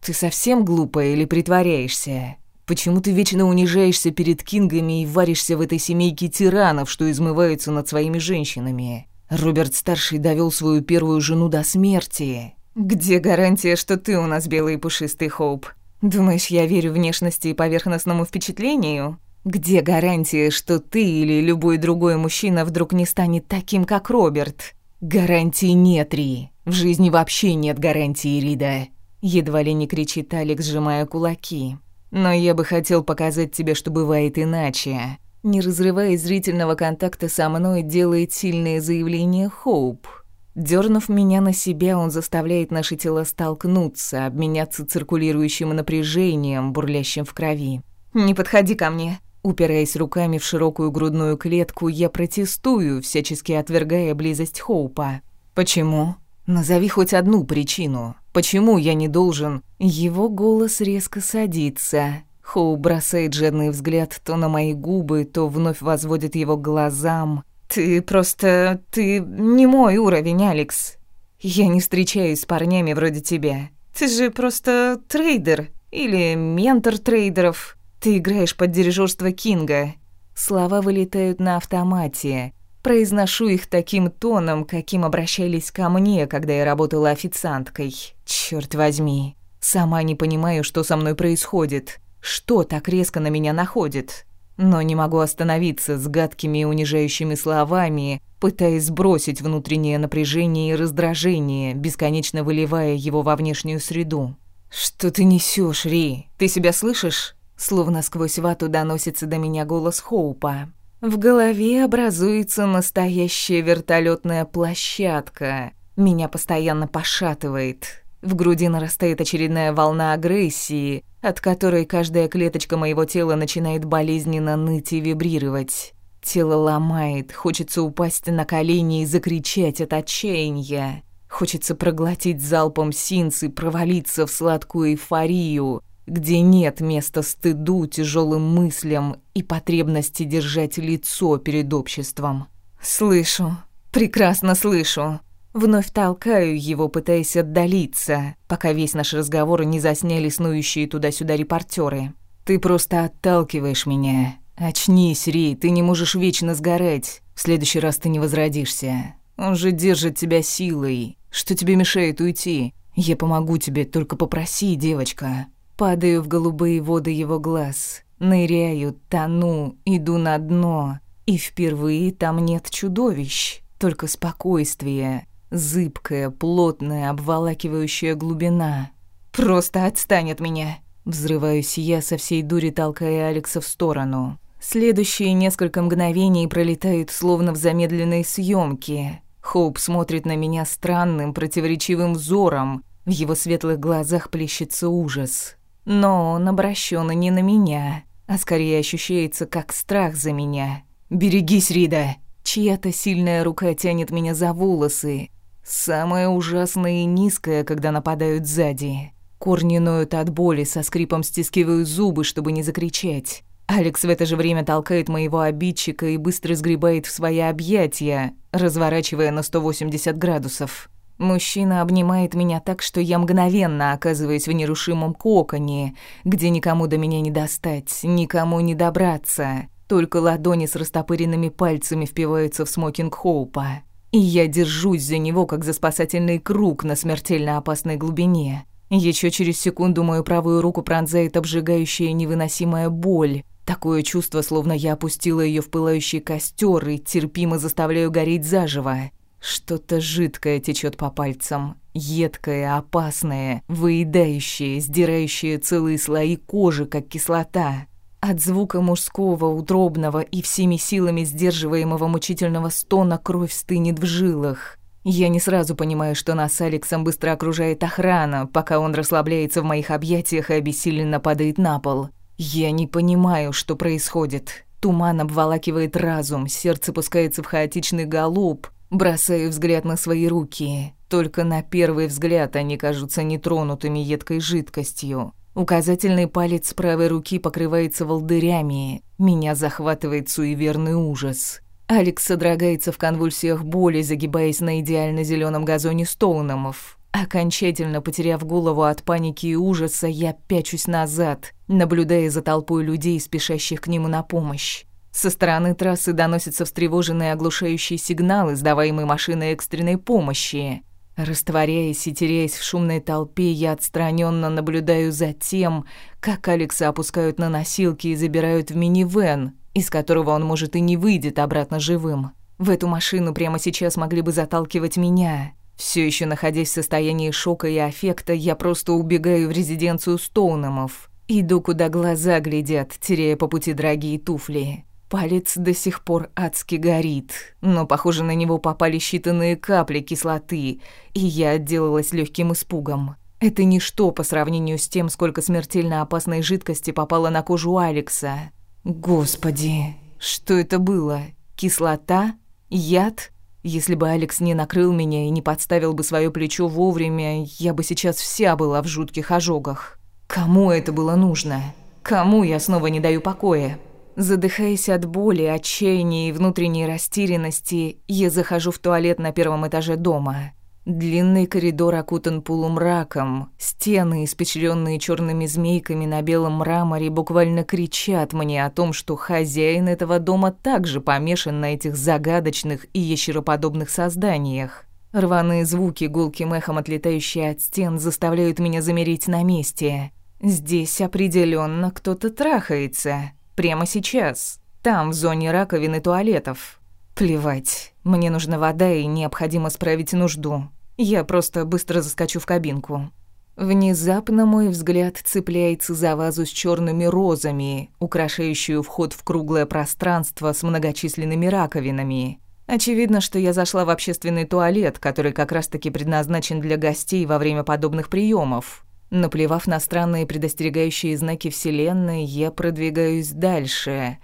Ты совсем глупая или притворяешься? Почему ты вечно унижаешься перед кингами и варишься в этой семейке тиранов, что измываются над своими женщинами? Роберт-старший довел свою первую жену до смерти. Где гарантия, что ты у нас белый и пушистый, Хоуп? Думаешь, я верю внешности и поверхностному впечатлению? Где гарантия, что ты или любой другой мужчина вдруг не станет таким, как Роберт? Гарантии нет, Ри. В жизни вообще нет гарантии, Рида. Едва ли не кричит Алекс, сжимая кулаки. «Но я бы хотел показать тебе, что бывает иначе». Не разрывая зрительного контакта со мной, делает сильное заявление Хоуп. Дёрнув меня на себя, он заставляет наши тела столкнуться, обменяться циркулирующим напряжением, бурлящим в крови. «Не подходи ко мне!» Упираясь руками в широкую грудную клетку, я протестую, всячески отвергая близость Хоупа. «Почему?» Назови хоть одну причину. Почему я не должен...» Его голос резко садится. Хоу бросает жадный взгляд то на мои губы, то вновь возводит его к глазам. «Ты просто... ты не мой уровень, Алекс. Я не встречаюсь с парнями вроде тебя. Ты же просто трейдер или ментор трейдеров. Ты играешь под дирижерство Кинга». Слова вылетают на автомате. Произношу их таким тоном, каким обращались ко мне, когда я работала официанткой. Черт возьми. Сама не понимаю, что со мной происходит. Что так резко на меня находит? Но не могу остановиться с гадкими и унижающими словами, пытаясь сбросить внутреннее напряжение и раздражение, бесконечно выливая его во внешнюю среду. «Что ты несешь, Ри? Ты себя слышишь?» Словно сквозь вату доносится до меня голос Хоупа. В голове образуется настоящая вертолетная площадка. Меня постоянно пошатывает. В груди нарастает очередная волна агрессии, от которой каждая клеточка моего тела начинает болезненно ныть и вибрировать. Тело ломает, хочется упасть на колени и закричать от отчаяния. Хочется проглотить залпом синцы, провалиться в сладкую эйфорию, где нет места стыду, тяжелым мыслям и потребности держать лицо перед обществом. «Слышу, прекрасно слышу», Вновь толкаю его, пытаясь отдалиться, пока весь наш разговор не засняли снующие туда-сюда репортеры. «Ты просто отталкиваешь меня. Очнись, Ри, ты не можешь вечно сгорать. В следующий раз ты не возродишься. Он же держит тебя силой. Что тебе мешает уйти? Я помогу тебе, только попроси, девочка». Падаю в голубые воды его глаз, ныряю, тону, иду на дно. И впервые там нет чудовищ, только спокойствие, зыбкая, плотная, обволакивающая глубина. «Просто отстань от меня!» Взрываюсь я со всей дури, толкая Алекса в сторону. Следующие несколько мгновений пролетают словно в замедленной съемке. Хоуп смотрит на меня странным, противоречивым взором. В его светлых глазах плещется ужас. Но он обращен не на меня, а скорее ощущается как страх за меня. «Берегись, Рида!» Чья-то сильная рука тянет меня за волосы. Самое ужасное и низкое, когда нападают сзади. Корни ноют от боли, со скрипом стискиваю зубы, чтобы не закричать. Алекс в это же время толкает моего обидчика и быстро сгребает в свои объятия, разворачивая на 180 градусов. Мужчина обнимает меня так, что я мгновенно оказываюсь в нерушимом коконе, где никому до меня не достать, никому не добраться. Только ладони с растопыренными пальцами впиваются в смокинг Хоупа. И я держусь за него, как за спасательный круг на смертельно опасной глубине. Еще через секунду мою правую руку пронзает обжигающая невыносимая боль. Такое чувство, словно я опустила ее в пылающий костер и терпимо заставляю гореть заживо. Что-то жидкое течет по пальцам, едкое, опасное, выедающее, сдирающее целые слои кожи, как кислота. От звука мужского, удробного и всеми силами сдерживаемого мучительного стона кровь стынет в жилах. Я не сразу понимаю, что нас с Алексом быстро окружает охрана, пока он расслабляется в моих объятиях и обессиленно падает на пол. Я не понимаю, что происходит. Туман обволакивает разум, сердце пускается в хаотичный голубь. Бросаю взгляд на свои руки. Только на первый взгляд они кажутся нетронутыми едкой жидкостью. Указательный палец правой руки покрывается волдырями. Меня захватывает суеверный ужас. Алекс содрогается в конвульсиях боли, загибаясь на идеально зеленом газоне Стоуномов. Окончательно потеряв голову от паники и ужаса, я пячусь назад, наблюдая за толпой людей, спешащих к нему на помощь. Со стороны трассы доносятся встревоженные оглушающие сигналы, сдаваемые машиной экстренной помощи. Растворяясь и теряясь в шумной толпе, я отстраненно наблюдаю за тем, как Алекса опускают на носилки и забирают в минивэн, из которого он, может, и не выйдет обратно живым. В эту машину прямо сейчас могли бы заталкивать меня. Все еще находясь в состоянии шока и аффекта, я просто убегаю в резиденцию Стоуномов. Иду, куда глаза глядят, теряя по пути дорогие туфли. Палец до сих пор адски горит, но, похоже, на него попали считанные капли кислоты, и я отделалась легким испугом. Это ничто по сравнению с тем, сколько смертельно опасной жидкости попало на кожу Алекса. Господи, что это было? Кислота? Яд? Если бы Алекс не накрыл меня и не подставил бы свое плечо вовремя, я бы сейчас вся была в жутких ожогах. Кому это было нужно? Кому я снова не даю покоя? Задыхаясь от боли, отчаяния и внутренней растерянности, я захожу в туалет на первом этаже дома. Длинный коридор окутан полумраком, стены, испечленные черными змейками на белом мраморе, буквально кричат мне о том, что хозяин этого дома также помешан на этих загадочных и ящероподобных созданиях. Рваные звуки, гулким эхом отлетающие от стен, заставляют меня замереть на месте. Здесь определенно кто-то трахается. Прямо сейчас. Там, в зоне раковин и туалетов. Плевать. Мне нужна вода и необходимо справить нужду. Я просто быстро заскочу в кабинку. Внезапно мой взгляд цепляется за вазу с черными розами, украшающую вход в круглое пространство с многочисленными раковинами. Очевидно, что я зашла в общественный туалет, который как раз-таки предназначен для гостей во время подобных приемов. Наплевав на странные предостерегающие знаки Вселенной, я продвигаюсь дальше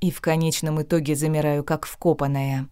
и в конечном итоге замираю как вкопанная.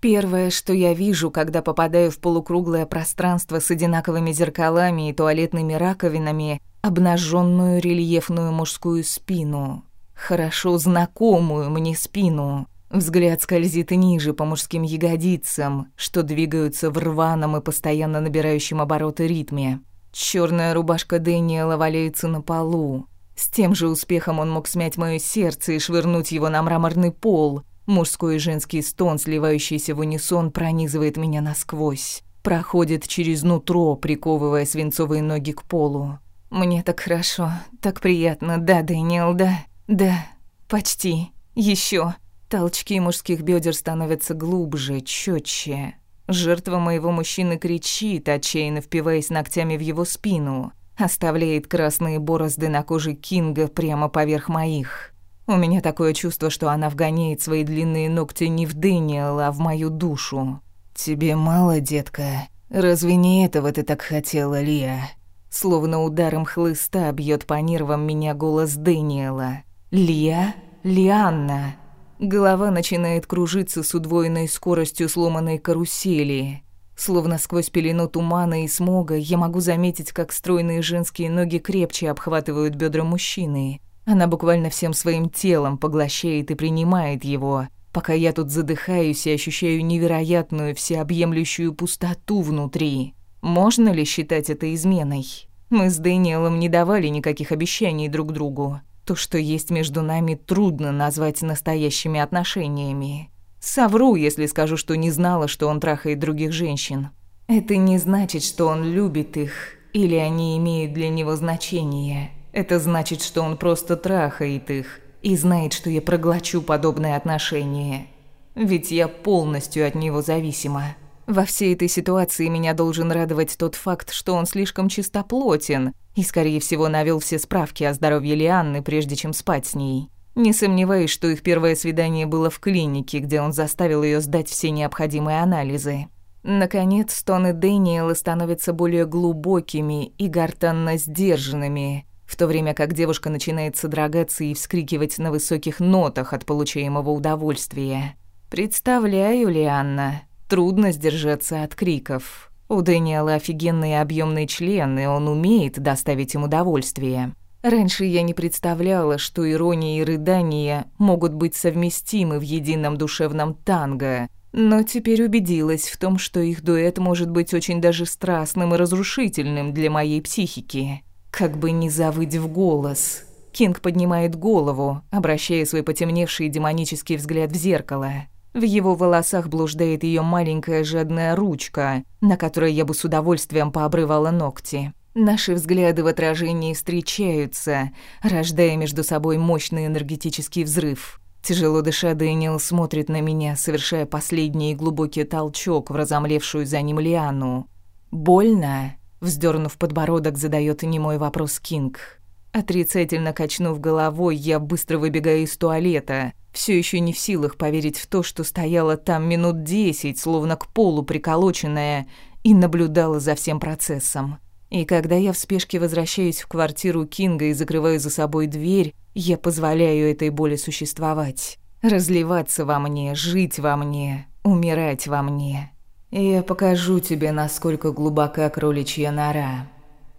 Первое, что я вижу, когда попадаю в полукруглое пространство с одинаковыми зеркалами и туалетными раковинами, обнаженную рельефную мужскую спину. Хорошо знакомую мне спину. Взгляд скользит ниже по мужским ягодицам, что двигаются в рваном и постоянно набирающем обороты ритме. Черная рубашка Дэниела валяется на полу. С тем же успехом он мог смять мое сердце и швырнуть его на мраморный пол. Мужской и женский стон, сливающийся в унисон, пронизывает меня насквозь. Проходит через нутро, приковывая свинцовые ноги к полу. «Мне так хорошо, так приятно, да, Дэниел, да, да, почти, еще. Толчки мужских бедер становятся глубже, четче. Жертва моего мужчины кричит, а отчаянно впиваясь ногтями в его спину. Оставляет красные борозды на коже Кинга прямо поверх моих. У меня такое чувство, что она вгоняет свои длинные ногти не в Дэниела, а в мою душу. «Тебе мало, детка? Разве не этого ты так хотела, Лия?» Словно ударом хлыста бьет по нервам меня голос Дэниела. «Лия? Лианна?» Голова начинает кружиться с удвоенной скоростью сломанной карусели. Словно сквозь пелену тумана и смога я могу заметить, как стройные женские ноги крепче обхватывают бедра мужчины. Она буквально всем своим телом поглощает и принимает его, пока я тут задыхаюсь и ощущаю невероятную всеобъемлющую пустоту внутри. Можно ли считать это изменой? Мы с Дэниелом не давали никаких обещаний друг другу. То, что есть между нами, трудно назвать настоящими отношениями. Совру, если скажу, что не знала, что он трахает других женщин. Это не значит, что он любит их, или они имеют для него значение. Это значит, что он просто трахает их и знает, что я проглочу подобное отношение. Ведь я полностью от него зависима. Во всей этой ситуации меня должен радовать тот факт, что он слишком чистоплотен – и, скорее всего, навел все справки о здоровье Лианны, прежде чем спать с ней. Не сомневаюсь, что их первое свидание было в клинике, где он заставил ее сдать все необходимые анализы. Наконец, стоны Дэниела становятся более глубокими и гортанно сдержанными, в то время как девушка начинает содрогаться и вскрикивать на высоких нотах от получаемого удовольствия. «Представляю, Лианна, трудно сдержаться от криков». У Дэниела офигенные объемные члены, он умеет доставить им удовольствие. Раньше я не представляла, что ирония и рыдания могут быть совместимы в едином душевном танго, но теперь убедилась в том, что их дуэт может быть очень даже страстным и разрушительным для моей психики. Как бы не завыть в голос. Кинг поднимает голову, обращая свой потемневший демонический взгляд в зеркало. В его волосах блуждает ее маленькая жадная ручка, на которой я бы с удовольствием пообрывала ногти. Наши взгляды в отражении встречаются, рождая между собой мощный энергетический взрыв. Тяжело дыша, Дэниел смотрит на меня, совершая последний глубокий толчок в разомлевшую за ним лиану. «Больно?» – вздернув подбородок, задает немой вопрос Кинг. Отрицательно качнув головой, я быстро выбегаю из туалета – все еще не в силах поверить в то, что стояла там минут десять, словно к полу приколоченная, и наблюдала за всем процессом. И когда я в спешке возвращаюсь в квартиру Кинга и закрываю за собой дверь, я позволяю этой боли существовать, разливаться во мне, жить во мне, умирать во мне. Я покажу тебе, насколько глубока кроличья нора.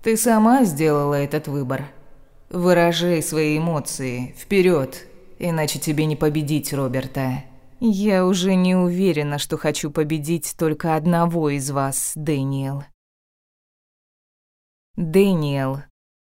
Ты сама сделала этот выбор. Выражай свои эмоции. Вперед! Иначе тебе не победить Роберта. Я уже не уверена, что хочу победить только одного из вас, Дэниел. Дэниел.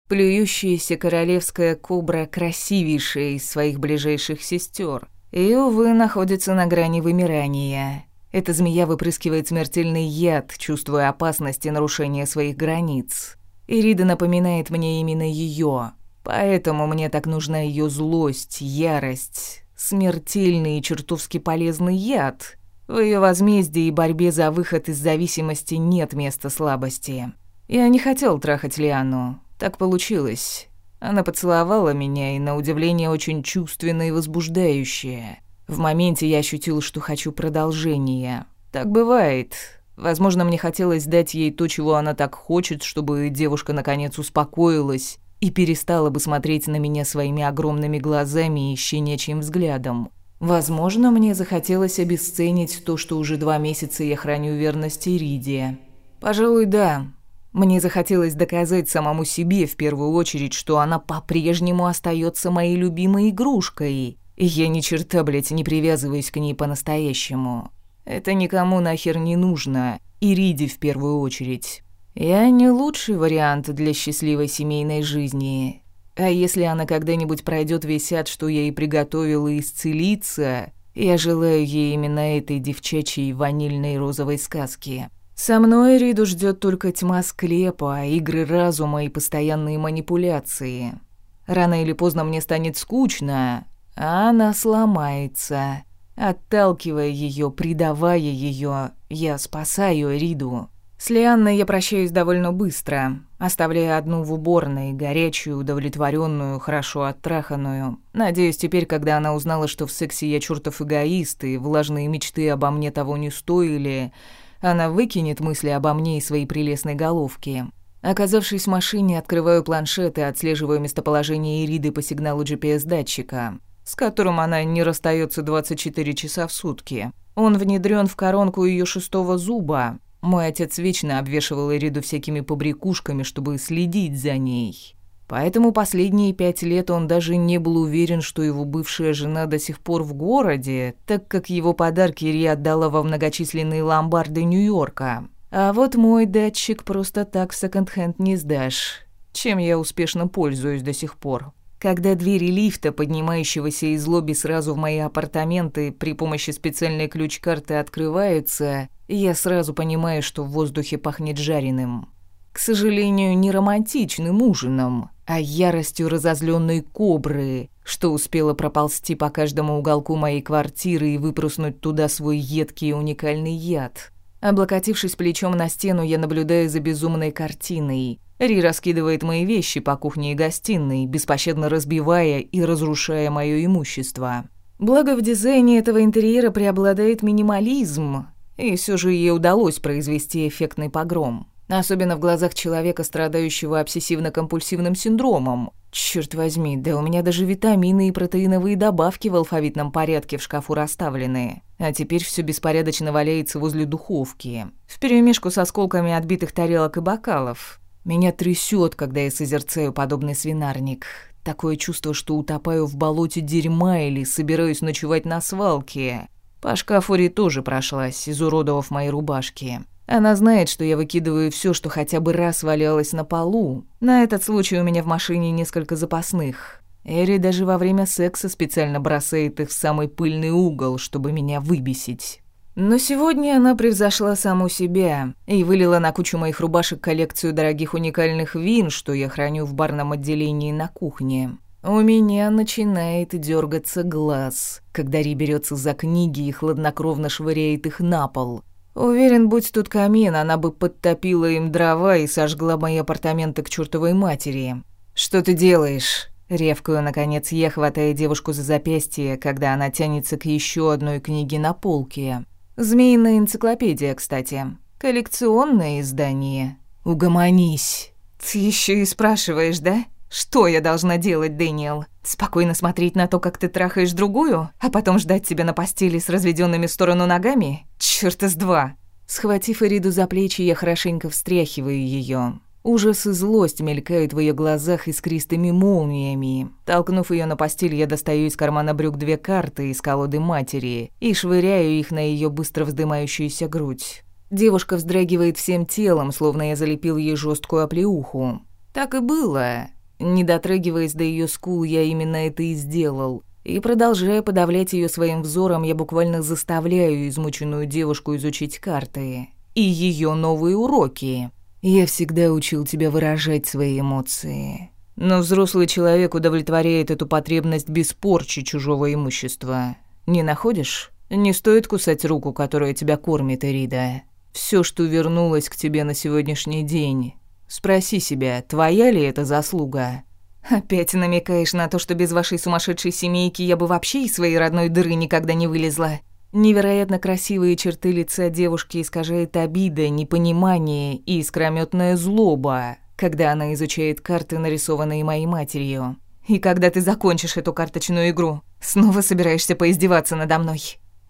Плюющаяся королевская кобра красивейшая из своих ближайших сестер. И, увы, находится на грани вымирания. Эта змея выпрыскивает смертельный яд, чувствуя опасность и нарушение своих границ. Ирида напоминает мне именно ее, Поэтому мне так нужна ее злость, ярость, смертельный и чертовски полезный яд. В ее возмездии и борьбе за выход из зависимости нет места слабости. Я не хотел трахать Лиану. Так получилось. Она поцеловала меня и, на удивление, очень чувственно и возбуждающе. В моменте я ощутил, что хочу продолжения. Так бывает. Возможно, мне хотелось дать ей то, чего она так хочет, чтобы девушка наконец успокоилась и перестала бы смотреть на меня своими огромными глазами и щенячьим взглядом. Возможно, мне захотелось обесценить то, что уже два месяца я храню верность Ириде. Пожалуй, да. Мне захотелось доказать самому себе в первую очередь, что она по-прежнему остается моей любимой игрушкой. И я ни черта, блядь, не привязываюсь к ней по-настоящему. Это никому нахер не нужно. Ириде в первую очередь. Я не лучший вариант для счастливой семейной жизни. А если она когда-нибудь пройдет весь ад, что я ей приготовила исцелиться, я желаю ей именно этой девчачьей ванильной розовой сказки. Со мной Риду ждет только тьма склепа, игры разума и постоянные манипуляции. Рано или поздно мне станет скучно, а она сломается. Отталкивая ее, предавая ее, я спасаю Риду. С Лианной я прощаюсь довольно быстро, оставляя одну в уборной, горячую, удовлетворенную, хорошо оттраханную. Надеюсь, теперь, когда она узнала, что в сексе я чертов эгоист, и влажные мечты обо мне того не стоили, она выкинет мысли обо мне и своей прелестной головки. Оказавшись в машине, открываю планшет и отслеживаю местоположение Ириды по сигналу GPS-датчика, с которым она не расстается 24 часа в сутки. Он внедрен в коронку ее шестого зуба, мой отец вечно обвешивал Эриду всякими побрякушками, чтобы следить за ней. Поэтому последние пять лет он даже не был уверен, что его бывшая жена до сих пор в городе, так как его подарки Ри отдала во многочисленные ломбарды Нью-Йорка. А вот мой датчик просто так секонд-хенд не сдашь, чем я успешно пользуюсь до сих пор. Когда двери лифта, поднимающегося из лобби сразу в мои апартаменты при помощи специальной ключ-карты открываются, я сразу понимаю, что в воздухе пахнет жареным. К сожалению, не романтичным ужином, а яростью разозленной кобры, что успела проползти по каждому уголку моей квартиры и выпрыснуть туда свой едкий и уникальный яд. Облокотившись плечом на стену, я наблюдаю за безумной картиной. Ри раскидывает мои вещи по кухне и гостиной, беспощадно разбивая и разрушая мое имущество. Благо в дизайне этого интерьера преобладает минимализм, и все же ей удалось произвести эффектный погром. Особенно в глазах человека, страдающего обсессивно-компульсивным синдромом. Черт возьми, да у меня даже витамины и протеиновые добавки в алфавитном порядке в шкафу расставлены. А теперь все беспорядочно валяется возле духовки. Вперемешку с осколками отбитых тарелок и бокалов. Меня трясет, когда я созерцаю подобный свинарник. Такое чувство, что утопаю в болоте дерьма или собираюсь ночевать на свалке. По шкафуре тоже прошлась, изуродовав мои рубашки. Она знает, что я выкидываю все, что хотя бы раз валялось на полу. На этот случай у меня в машине несколько запасных. Эри даже во время секса специально бросает их в самый пыльный угол, чтобы меня выбесить. Но сегодня она превзошла саму себя и вылила на кучу моих рубашек коллекцию дорогих уникальных вин, что я храню в барном отделении на кухне. У меня начинает дергаться глаз, когда Ри берется за книги и хладнокровно швыряет их на пол. Уверен, будь тут камин, она бы подтопила им дрова и сожгла мои апартаменты к чертовой матери. «Что ты делаешь?» Ревкую, наконец, я, хватая девушку за запястье, когда она тянется к еще одной книге на полке. Змеиная энциклопедия, кстати. Коллекционное издание. «Угомонись!» «Ты еще и спрашиваешь, да?» Что я должна делать, Дэниел? Спокойно смотреть на то, как ты трахаешь другую, а потом ждать тебя на постели с разведенными в сторону ногами? Чёрт из два!» Схватив Эриду за плечи, я хорошенько встряхиваю ее. Ужас и злость мелькают в ее глазах искристыми молниями. Толкнув ее на постель, я достаю из кармана брюк две карты из колоды матери и швыряю их на ее быстро вздымающуюся грудь. Девушка вздрагивает всем телом, словно я залепил ей жесткую оплеуху. Так и было не дотрагиваясь до ее скул, я именно это и сделал. И продолжая подавлять ее своим взором, я буквально заставляю измученную девушку изучить карты и ее новые уроки. Я всегда учил тебя выражать свои эмоции. Но взрослый человек удовлетворяет эту потребность без порчи чужого имущества. Не находишь? Не стоит кусать руку, которая тебя кормит, Эрида. Все, что вернулось к тебе на сегодняшний день, Спроси себя, твоя ли это заслуга? Опять намекаешь на то, что без вашей сумасшедшей семейки я бы вообще из своей родной дыры никогда не вылезла. Невероятно красивые черты лица девушки искажает обида, непонимание и искрометная злоба, когда она изучает карты, нарисованные моей матерью. И когда ты закончишь эту карточную игру, снова собираешься поиздеваться надо мной.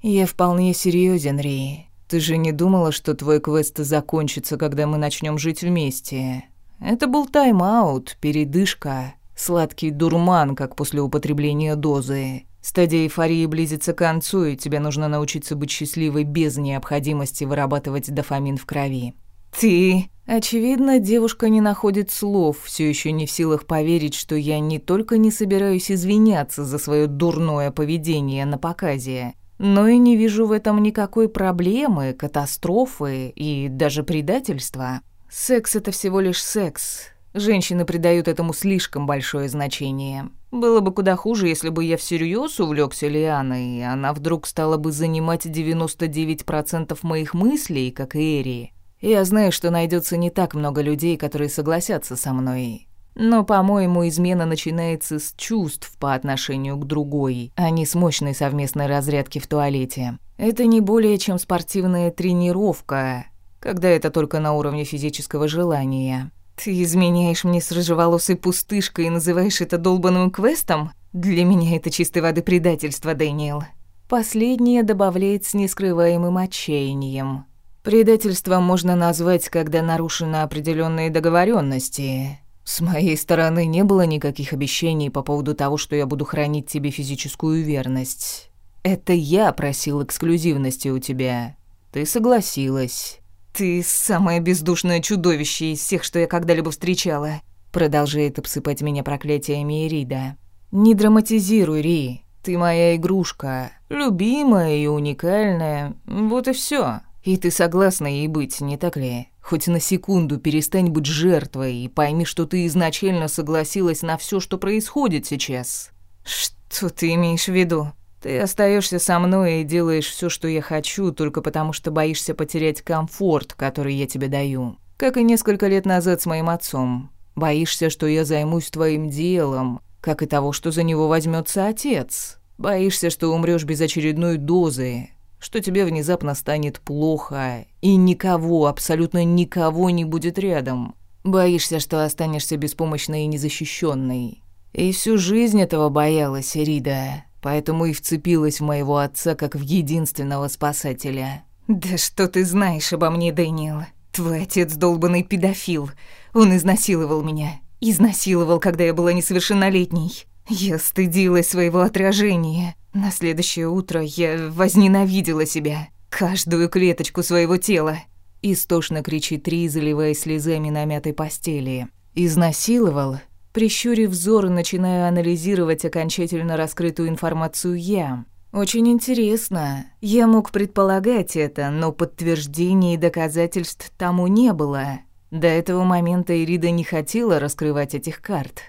Я вполне серьезен, Ри. Ты же не думала, что твой квест закончится, когда мы начнем жить вместе. Это был тайм-аут, передышка, сладкий дурман, как после употребления дозы. Стадия эйфории близится к концу, и тебе нужно научиться быть счастливой без необходимости вырабатывать дофамин в крови. Ты... Очевидно, девушка не находит слов, все еще не в силах поверить, что я не только не собираюсь извиняться за свое дурное поведение на показе, но и не вижу в этом никакой проблемы, катастрофы и даже предательства. Секс — это всего лишь секс. Женщины придают этому слишком большое значение. Было бы куда хуже, если бы я всерьез увлекся Лианой, и она вдруг стала бы занимать 99% моих мыслей, как и Эри. Я знаю, что найдется не так много людей, которые согласятся со мной. Но, по-моему, измена начинается с чувств по отношению к другой, а не с мощной совместной разрядки в туалете. Это не более чем спортивная тренировка, когда это только на уровне физического желания. Ты изменяешь мне с рыжеволосой пустышкой и называешь это долбаным квестом? Для меня это чистой воды предательство, Дэниел. Последнее добавляет с нескрываемым отчаянием. Предательством можно назвать, когда нарушены определенные договоренности. С моей стороны не было никаких обещаний по поводу того, что я буду хранить тебе физическую верность. Это я просил эксклюзивности у тебя. Ты согласилась. Ты самое бездушное чудовище из всех, что я когда-либо встречала. Продолжает обсыпать меня проклятиями Ирида. Не драматизируй, Ри. Ты моя игрушка, любимая и уникальная. Вот и все. И ты согласна ей быть, не так ли? Хоть на секунду перестань быть жертвой и пойми, что ты изначально согласилась на все, что происходит сейчас. Что ты имеешь в виду? Ты остаешься со мной и делаешь все, что я хочу, только потому что боишься потерять комфорт, который я тебе даю. Как и несколько лет назад с моим отцом. Боишься, что я займусь твоим делом, как и того, что за него возьмется отец. Боишься, что умрешь без очередной дозы, что тебе внезапно станет плохо, и никого, абсолютно никого не будет рядом. Боишься, что останешься беспомощной и незащищенной. И всю жизнь этого боялась, Рида, поэтому и вцепилась в моего отца как в единственного спасателя. «Да что ты знаешь обо мне, Дэниел? Твой отец долбанный педофил. Он изнасиловал меня. Изнасиловал, когда я была несовершеннолетней. Я стыдилась своего отражения. На следующее утро я возненавидела себя, каждую клеточку своего тела. Истошно кричит Ри, заливая слезами на мятой постели. Изнасиловал. Прищурив взор, начинаю анализировать окончательно раскрытую информацию я. Очень интересно. Я мог предполагать это, но подтверждений и доказательств тому не было. До этого момента Ирида не хотела раскрывать этих карт.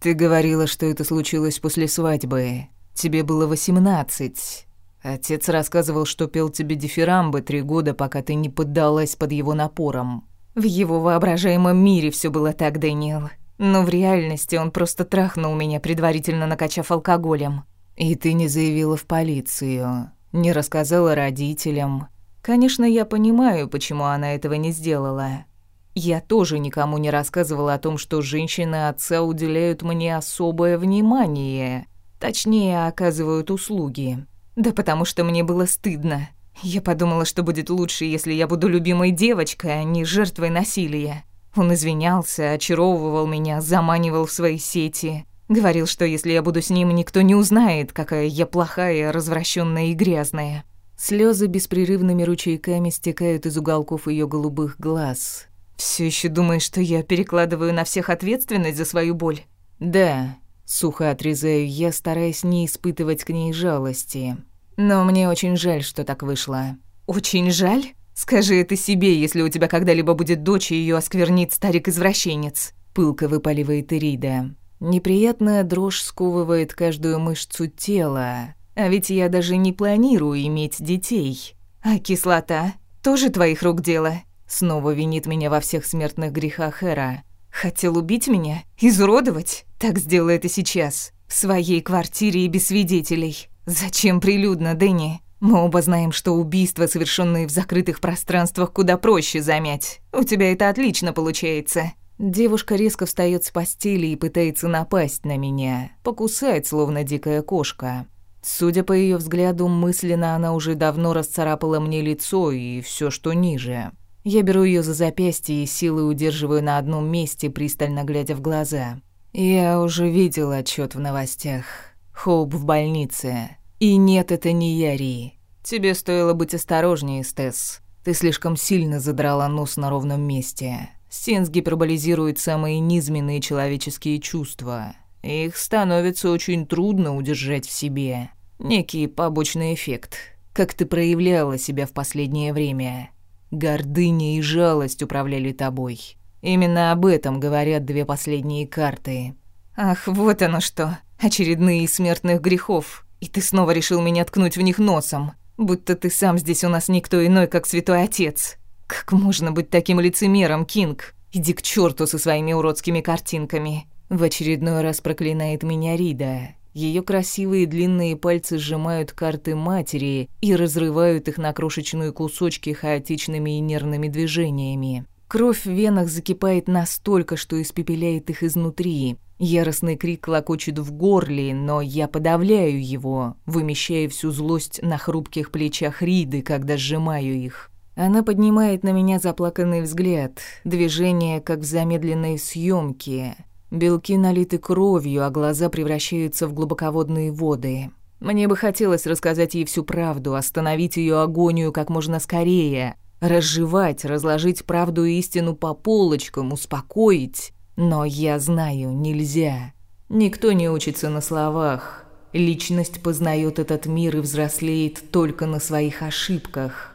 Ты говорила, что это случилось после свадьбы. Тебе было 18. Отец рассказывал, что пел тебе дифирамбы три года, пока ты не поддалась под его напором. В его воображаемом мире все было так, Дэниел. Но в реальности он просто трахнул меня, предварительно накачав алкоголем. И ты не заявила в полицию, не рассказала родителям. Конечно, я понимаю, почему она этого не сделала. Я тоже никому не рассказывала о том, что женщины отца уделяют мне особое внимание. Точнее, оказывают услуги. Да потому что мне было стыдно. Я подумала, что будет лучше, если я буду любимой девочкой, а не жертвой насилия. Он извинялся, очаровывал меня, заманивал в свои сети. Говорил, что если я буду с ним, никто не узнает, какая я плохая, развращенная и грязная. Слезы беспрерывными ручейками стекают из уголков ее голубых глаз. Все еще думаешь, что я перекладываю на всех ответственность за свою боль? Да, Сухо отрезаю я, стараясь не испытывать к ней жалости. Но мне очень жаль, что так вышло. Очень жаль? Скажи это себе, если у тебя когда-либо будет дочь, и её осквернит старик-извращенец. Пылко выпаливает Ирида. Неприятная дрожь сковывает каждую мышцу тела. А ведь я даже не планирую иметь детей. А кислота? Тоже твоих рук дело? Снова винит меня во всех смертных грехах Эра. Хотел убить меня, изуродовать? Так сделай это сейчас. В своей квартире и без свидетелей. Зачем прилюдно, Дэнни? Мы оба знаем, что убийства, совершенные в закрытых пространствах, куда проще замять. У тебя это отлично получается. Девушка резко встает с постели и пытается напасть на меня, покусает, словно дикая кошка. Судя по ее взгляду, мысленно она уже давно расцарапала мне лицо и все, что ниже. Я беру ее за запястье и силой удерживаю на одном месте, пристально глядя в глаза. Я уже видел отчет в новостях. Хоуп в больнице. И нет, это не Яри. Тебе стоило быть осторожнее, Стесс. Ты слишком сильно задрала нос на ровном месте. Сенс гиперболизирует самые низменные человеческие чувства. Их становится очень трудно удержать в себе. Некий побочный эффект. Как ты проявляла себя в последнее время. Гордыня и жалость управляли тобой. Именно об этом говорят две последние карты. Ах, вот оно что. Очередные из смертных грехов. И ты снова решил меня ткнуть в них носом. Будто ты сам здесь у нас никто иной, как святой отец. Как можно быть таким лицемером, Кинг? Иди к черту со своими уродскими картинками. В очередной раз проклинает меня Рида. Ее красивые длинные пальцы сжимают карты матери и разрывают их на крошечные кусочки хаотичными и нервными движениями. Кровь в венах закипает настолько, что испепеляет их изнутри. Яростный крик клокочет в горле, но я подавляю его, вымещая всю злость на хрупких плечах Риды, когда сжимаю их. Она поднимает на меня заплаканный взгляд, движение, как в замедленной съемке, Белки налиты кровью, а глаза превращаются в глубоководные воды. Мне бы хотелось рассказать ей всю правду, остановить ее агонию как можно скорее, разжевать, разложить правду и истину по полочкам, успокоить. Но я знаю, нельзя. Никто не учится на словах. Личность познает этот мир и взрослеет только на своих ошибках.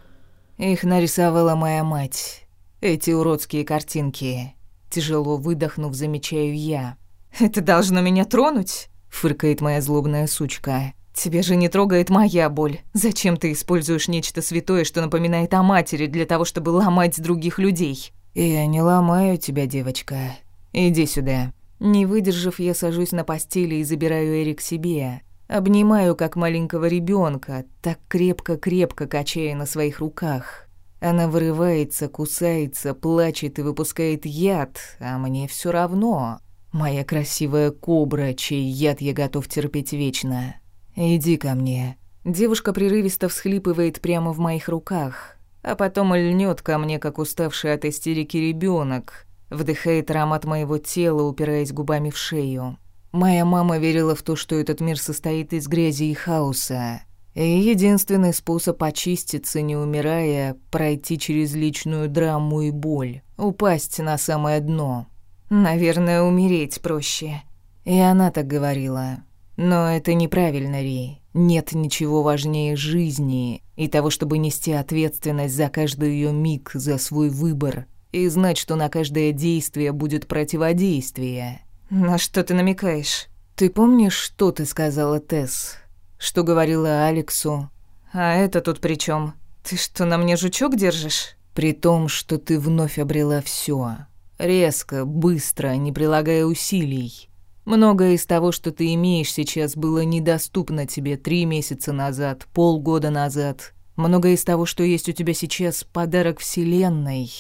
Их нарисовала моя мать. Эти уродские картинки. Тяжело выдохнув, замечаю я. «Это должно меня тронуть?» — фыркает моя злобная сучка. Тебе же не трогает моя боль. Зачем ты используешь нечто святое, что напоминает о матери, для того, чтобы ломать других людей?» «Я не ломаю тебя, девочка. Иди сюда». Не выдержав, я сажусь на постели и забираю Эрик себе. Обнимаю, как маленького ребенка, так крепко-крепко качая на своих руках. Она вырывается, кусается, плачет и выпускает яд, а мне все равно. Моя красивая кобра, чей яд я готов терпеть вечно. Иди ко мне». Девушка прерывисто всхлипывает прямо в моих руках, а потом льнет ко мне, как уставший от истерики ребенок, вдыхает аромат моего тела, упираясь губами в шею. Моя мама верила в то, что этот мир состоит из грязи и хаоса. Э, единственный способ очиститься, не умирая, пройти через личную драму и боль, упасть на самое дно. Наверное, умереть проще. И она так говорила. Но это неправильно, Ри. Нет ничего важнее жизни и того, чтобы нести ответственность за каждый ее миг, за свой выбор, и знать, что на каждое действие будет противодействие. На что ты намекаешь? Ты помнишь, что ты сказала, Тесс? что говорила Алексу. «А это тут при чем? Ты что, на мне жучок держишь?» «При том, что ты вновь обрела все. Резко, быстро, не прилагая усилий. Многое из того, что ты имеешь сейчас, было недоступно тебе три месяца назад, полгода назад. Многое из того, что есть у тебя сейчас, подарок Вселенной.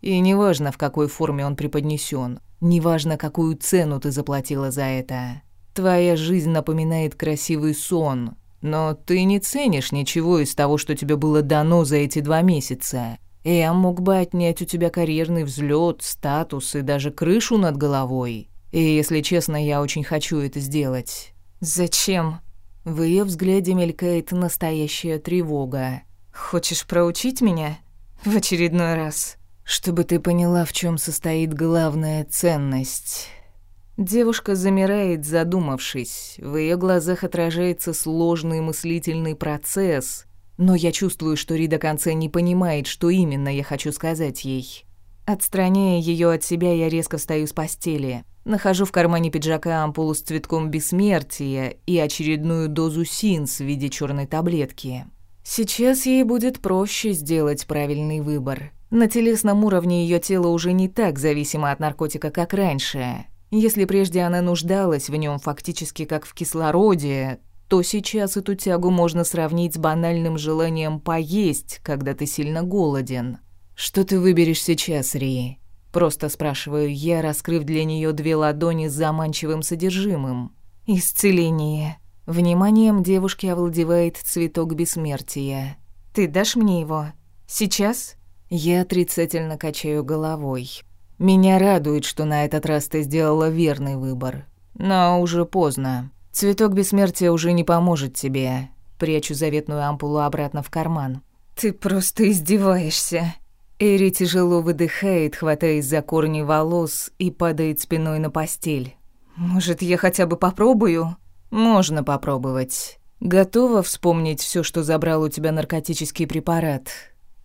И неважно, в какой форме он преподнесен, неважно, какую цену ты заплатила за это. Твоя жизнь напоминает красивый сон, но ты не ценишь ничего из того, что тебе было дано за эти два месяца. Я мог бы отнять у тебя карьерный взлет, статус и даже крышу над головой. И, если честно, я очень хочу это сделать». «Зачем?» В ее взгляде мелькает настоящая тревога. «Хочешь проучить меня?» «В очередной раз». «Чтобы ты поняла, в чем состоит главная ценность». Девушка замирает, задумавшись. В ее глазах отражается сложный мыслительный процесс. Но я чувствую, что Ри до конца не понимает, что именно я хочу сказать ей. Отстраняя ее от себя, я резко встаю с постели. Нахожу в кармане пиджака ампулу с цветком бессмертия и очередную дозу синс в виде черной таблетки. Сейчас ей будет проще сделать правильный выбор. На телесном уровне ее тело уже не так зависимо от наркотика, как раньше. Если прежде она нуждалась в нем фактически как в кислороде, то сейчас эту тягу можно сравнить с банальным желанием поесть, когда ты сильно голоден. «Что ты выберешь сейчас, Ри?» Просто спрашиваю я, раскрыв для нее две ладони с заманчивым содержимым. «Исцеление». Вниманием девушки овладевает цветок бессмертия. «Ты дашь мне его? Сейчас?» Я отрицательно качаю головой. Меня радует, что на этот раз ты сделала верный выбор. Но уже поздно. Цветок бессмертия уже не поможет тебе. Прячу заветную ампулу обратно в карман. Ты просто издеваешься. Эри тяжело выдыхает, хватаясь за корни волос и падает спиной на постель. Может, я хотя бы попробую? Можно попробовать. Готова вспомнить все, что забрал у тебя наркотический препарат.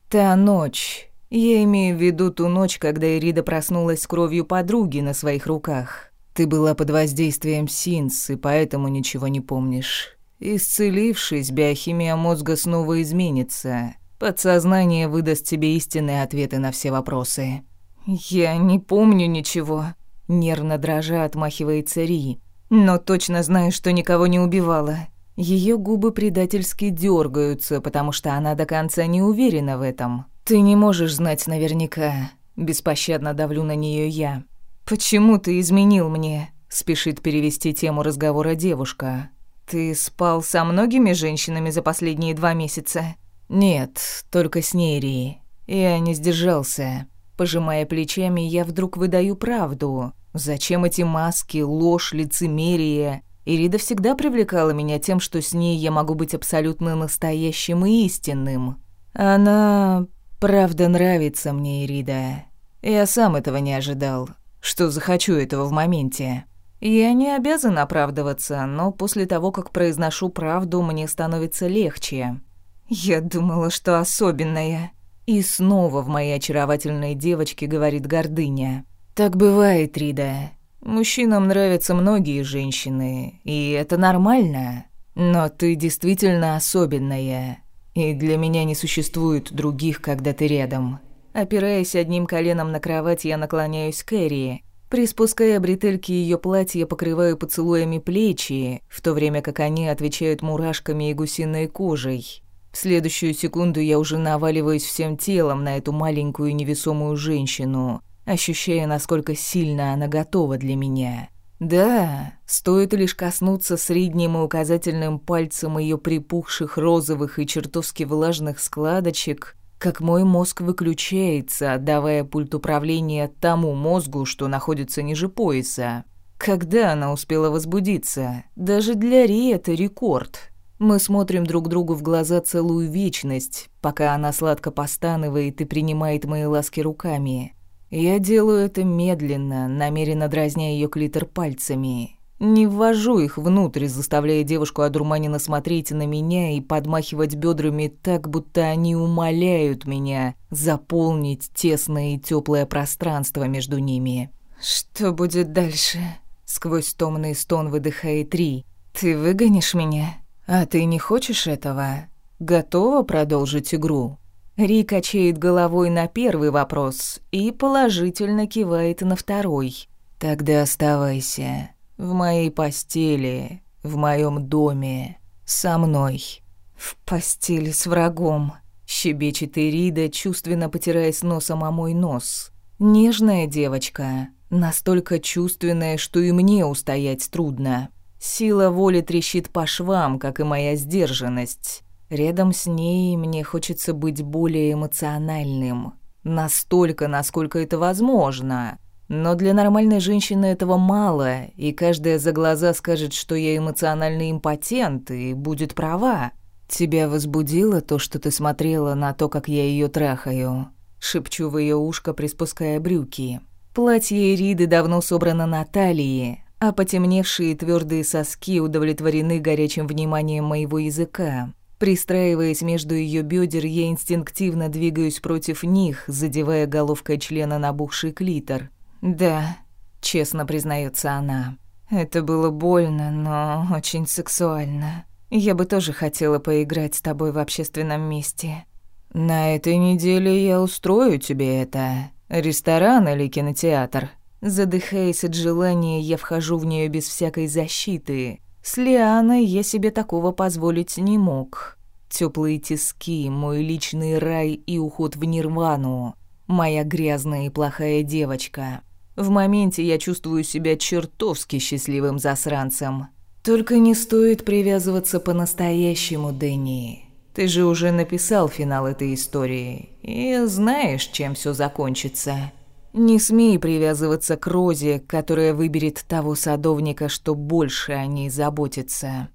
Та ночь я имею в виду ту ночь, когда Ирида проснулась с кровью подруги на своих руках. Ты была под воздействием синс, и поэтому ничего не помнишь. Исцелившись, биохимия мозга снова изменится. Подсознание выдаст тебе истинные ответы на все вопросы. «Я не помню ничего», — нервно дрожа отмахивается Ри. «Но точно знаю, что никого не убивала. Ее губы предательски дергаются, потому что она до конца не уверена в этом. «Ты не можешь знать наверняка», — беспощадно давлю на нее я. «Почему ты изменил мне?» — спешит перевести тему разговора девушка. «Ты спал со многими женщинами за последние два месяца?» «Нет, только с Нерией. Я не сдержался». Пожимая плечами, я вдруг выдаю правду. Зачем эти маски, ложь, лицемерие? Ирида всегда привлекала меня тем, что с ней я могу быть абсолютно настоящим и истинным. Она Правда нравится мне Ирида. Я сам этого не ожидал, что захочу этого в моменте. Я не обязан оправдываться, но после того, как произношу правду, мне становится легче. Я думала, что особенная. И снова в моей очаровательной девочке говорит гордыня. Так бывает, Рида. Мужчинам нравятся многие женщины, и это нормально. Но ты действительно особенная. И для меня не существует других, когда ты рядом. Опираясь одним коленом на кровать, я наклоняюсь к Эрии. Приспуская бретельки ее платья, покрываю поцелуями плечи, в то время как они отвечают мурашками и гусиной кожей. В следующую секунду я уже наваливаюсь всем телом на эту маленькую невесомую женщину, ощущая, насколько сильно она готова для меня. Да, стоит лишь коснуться средним и указательным пальцем ее припухших розовых и чертовски влажных складочек, как мой мозг выключается, отдавая пульт управления тому мозгу, что находится ниже пояса. Когда она успела возбудиться? Даже для Ри это рекорд. Мы смотрим друг другу в глаза целую вечность, пока она сладко постанывает и принимает мои ласки руками. Я делаю это медленно, намеренно дразня ее клитор пальцами. Не ввожу их внутрь, заставляя девушку одурманенно смотреть на меня и подмахивать бедрами так, будто они умоляют меня заполнить тесное и теплое пространство между ними. «Что будет дальше?» Сквозь томный стон выдыхает Ри. «Ты выгонишь меня?» «А ты не хочешь этого?» «Готова продолжить игру?» Ри качает головой на первый вопрос и положительно кивает на второй. «Тогда оставайся. В моей постели, в моем доме, со мной». «В постели с врагом», — щебечет Ирида, чувственно потираясь носом о мой нос. «Нежная девочка, настолько чувственная, что и мне устоять трудно. Сила воли трещит по швам, как и моя сдержанность». Рядом с ней мне хочется быть более эмоциональным. Настолько, насколько это возможно. Но для нормальной женщины этого мало, и каждая за глаза скажет, что я эмоциональный импотент, и будет права. Тебя возбудило то, что ты смотрела на то, как я ее трахаю? Шепчу в ее ушко, приспуская брюки. Платье Ириды давно собрано на талии, а потемневшие твердые соски удовлетворены горячим вниманием моего языка. Пристраиваясь между ее бедер, я инстинктивно двигаюсь против них, задевая головкой члена набухший клитор. «Да», — честно признается она, — «это было больно, но очень сексуально. Я бы тоже хотела поиграть с тобой в общественном месте». «На этой неделе я устрою тебе это. Ресторан или кинотеатр?» Задыхаясь от желания, я вхожу в нее без всякой защиты. С Лианой я себе такого позволить не мог. Теплые тиски, мой личный рай и уход в нирвану. Моя грязная и плохая девочка. В моменте я чувствую себя чертовски счастливым засранцем. Только не стоит привязываться по-настоящему, Дэнни. Ты же уже написал финал этой истории. И знаешь, чем все закончится. Не смей привязываться к розе, которая выберет того садовника, что больше о ней заботится.